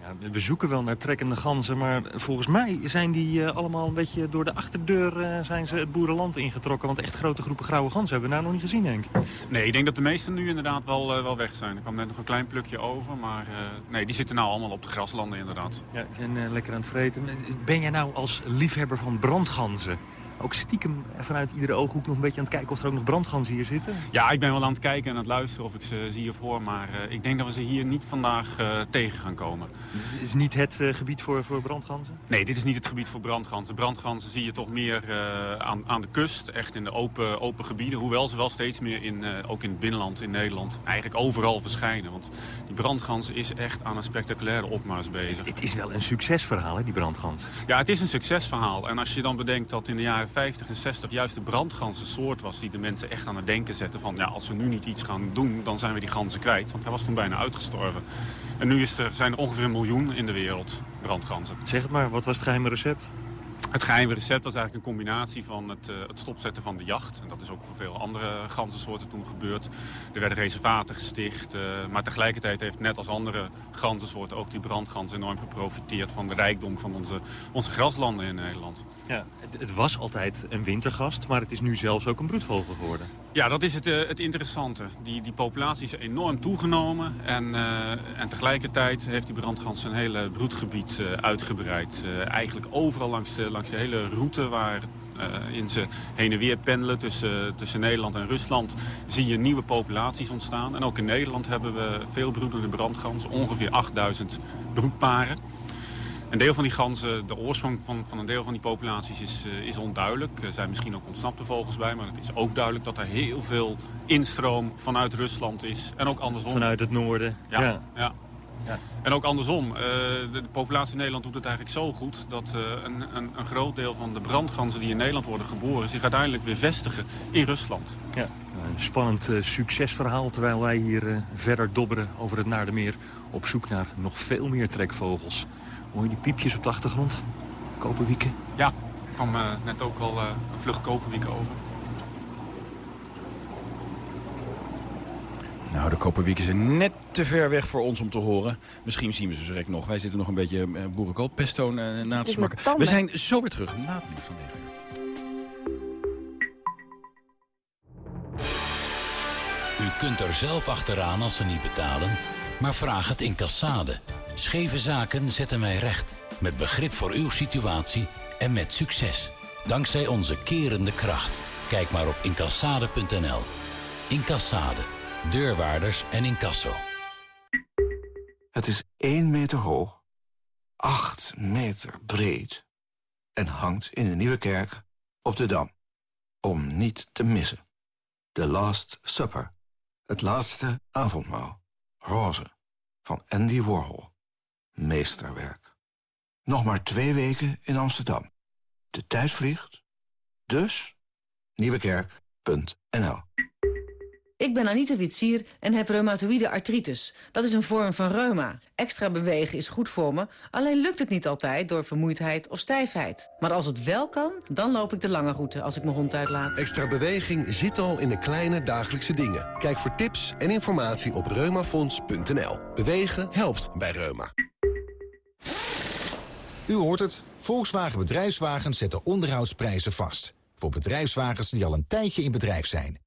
Ja, we zoeken wel naar trekkende ganzen, maar volgens mij zijn die eh, allemaal een beetje door de achterdeur eh, zijn ze het boerenland ingetrokken. Want echt grote groepen grauwe ganzen hebben we nou nog niet gezien, Henk. Nee, ik denk dat de meesten nu inderdaad wel, eh, wel weg zijn. Er kwam net nog een klein plukje over, maar nee, die zitten nou allemaal op de graslanden inderdaad. Ja, die zijn lekker aan het vreten. Ben jij nou als liefhebber van brandganzen ook stiekem vanuit iedere ooghoek nog een beetje aan het kijken of er ook nog brandganzen hier zitten? Ja, ik ben wel aan het kijken en aan het luisteren of ik ze zie ervoor, maar eh, ik denk dat we ze hier niet vandaag eh, tegen gaan komen. Het is niet het eh, gebied voor, voor brandganzen? Nee, dit is niet het gebied voor brandganzen. Brandganzen zie je toch meer aan, aan de kust, echt in de open, open gebieden. Hoewel ze wel steeds meer, in, ook in het binnenland in Nederland, eigenlijk overal verschijnen. Want die brandgans is echt aan een spectaculaire opmars bezig. Het is wel een succesverhaal, hè, die brandgans. Ja, het is een succesverhaal. En als je dan bedenkt dat in de jaren 50 en 60 juist de brandgans een soort was... die de mensen echt aan het denken zetten van... ja, als we nu niet iets gaan doen, dan zijn we die ganzen kwijt. Want hij was toen bijna uitgestorven. En nu is er, zijn er ongeveer een miljoen in de wereld brandganzen. Zeg het maar, wat was het geheime recept? Het geheime recept was eigenlijk een combinatie van het, eh, het stopzetten van de jacht. En dat is ook voor veel andere ganzensoorten toen gebeurd. Er werden reservaten gesticht. eh, maar tegelijkertijd heeft net als andere ganzensoorten ook die brandgans enorm geprofiteerd van de rijkdom van onze, onze graslanden in Nederland. Ja, het, het was altijd een wintergast, maar het is nu zelfs ook een broedvogel geworden. Ja, dat is het, eh, het interessante. Die, die populatie is enorm toegenomen. En, eh, en tegelijkertijd heeft die brandgans zijn hele broedgebied eh, uitgebreid. Eigenlijk overal langs de, langs de hele route waar in ze heen en weer pendelen tussen, tussen Nederland en Rusland... zie je nieuwe populaties ontstaan. En ook in Nederland hebben we veel broedende brandganzen. Ongeveer 8000 broedparen. Een deel van die ganzen, de oorsprong van, van een deel van die populaties is, eh, is onduidelijk. Er zijn misschien ook ontsnapte vogels bij, maar het is ook duidelijk dat er heel veel instroom vanuit Rusland is. En ook andersom. Vanuit het noorden. Ja, Ja. ja. En ook andersom. eh, de, de populatie in Nederland doet het eigenlijk zo goed... dat eh, een, een, een groot deel van de brandganzen die in Nederland worden geboren... zich uiteindelijk weer vestigen in Rusland. Ja, een spannend eh, succesverhaal terwijl wij hier verder dobberen over het Naardermeer... op zoek naar nog veel meer trekvogels. Hoor je die piepjes op de achtergrond? Koperwieken? Ja, er kwam net ook al een vlug koperwiek over. Nou, de koperwieken zijn net te ver weg voor ons om te horen. Misschien zien we ze zo direct nog. Wij zitten nog een beetje uh, boerenkoolpesto uh, na te smakken. We zijn zo weer terug na het nieuws van 9 uur. U kunt er zelf achteraan als ze niet betalen, maar vraag het in Cassade. Scheve zaken zetten wij recht. Met begrip voor uw situatie en met succes. Dankzij onze kerende kracht. Kijk maar op incassade.nl. Incassade. Deurwaarders en incasso. Het is 1 meter hoog, 8 meter breed en hangt in de Nieuwe Kerk op de Dam. Om niet te missen. The Last Supper. Het laatste avondmaal. Roze. Van Andy Warhol. Meesterwerk. Nog maar twee weken in Amsterdam. De tijd vliegt. Dus nieuwekerk.nl Ik ben Anita Witsier en heb reumatoïde artritis. Dat is een vorm van reuma. Extra bewegen is goed voor me, alleen lukt het niet altijd door vermoeidheid of stijfheid. Maar als het wel kan, dan loop ik de lange route als ik mijn hond uitlaat. Extra beweging zit al in de kleine dagelijkse dingen. Kijk voor tips en informatie op reumafonds.nl. Bewegen helpt bij reuma. U hoort het. Volkswagen Bedrijfswagens zetten onderhoudsprijzen vast. Voor bedrijfswagens die al een tijdje in bedrijf zijn.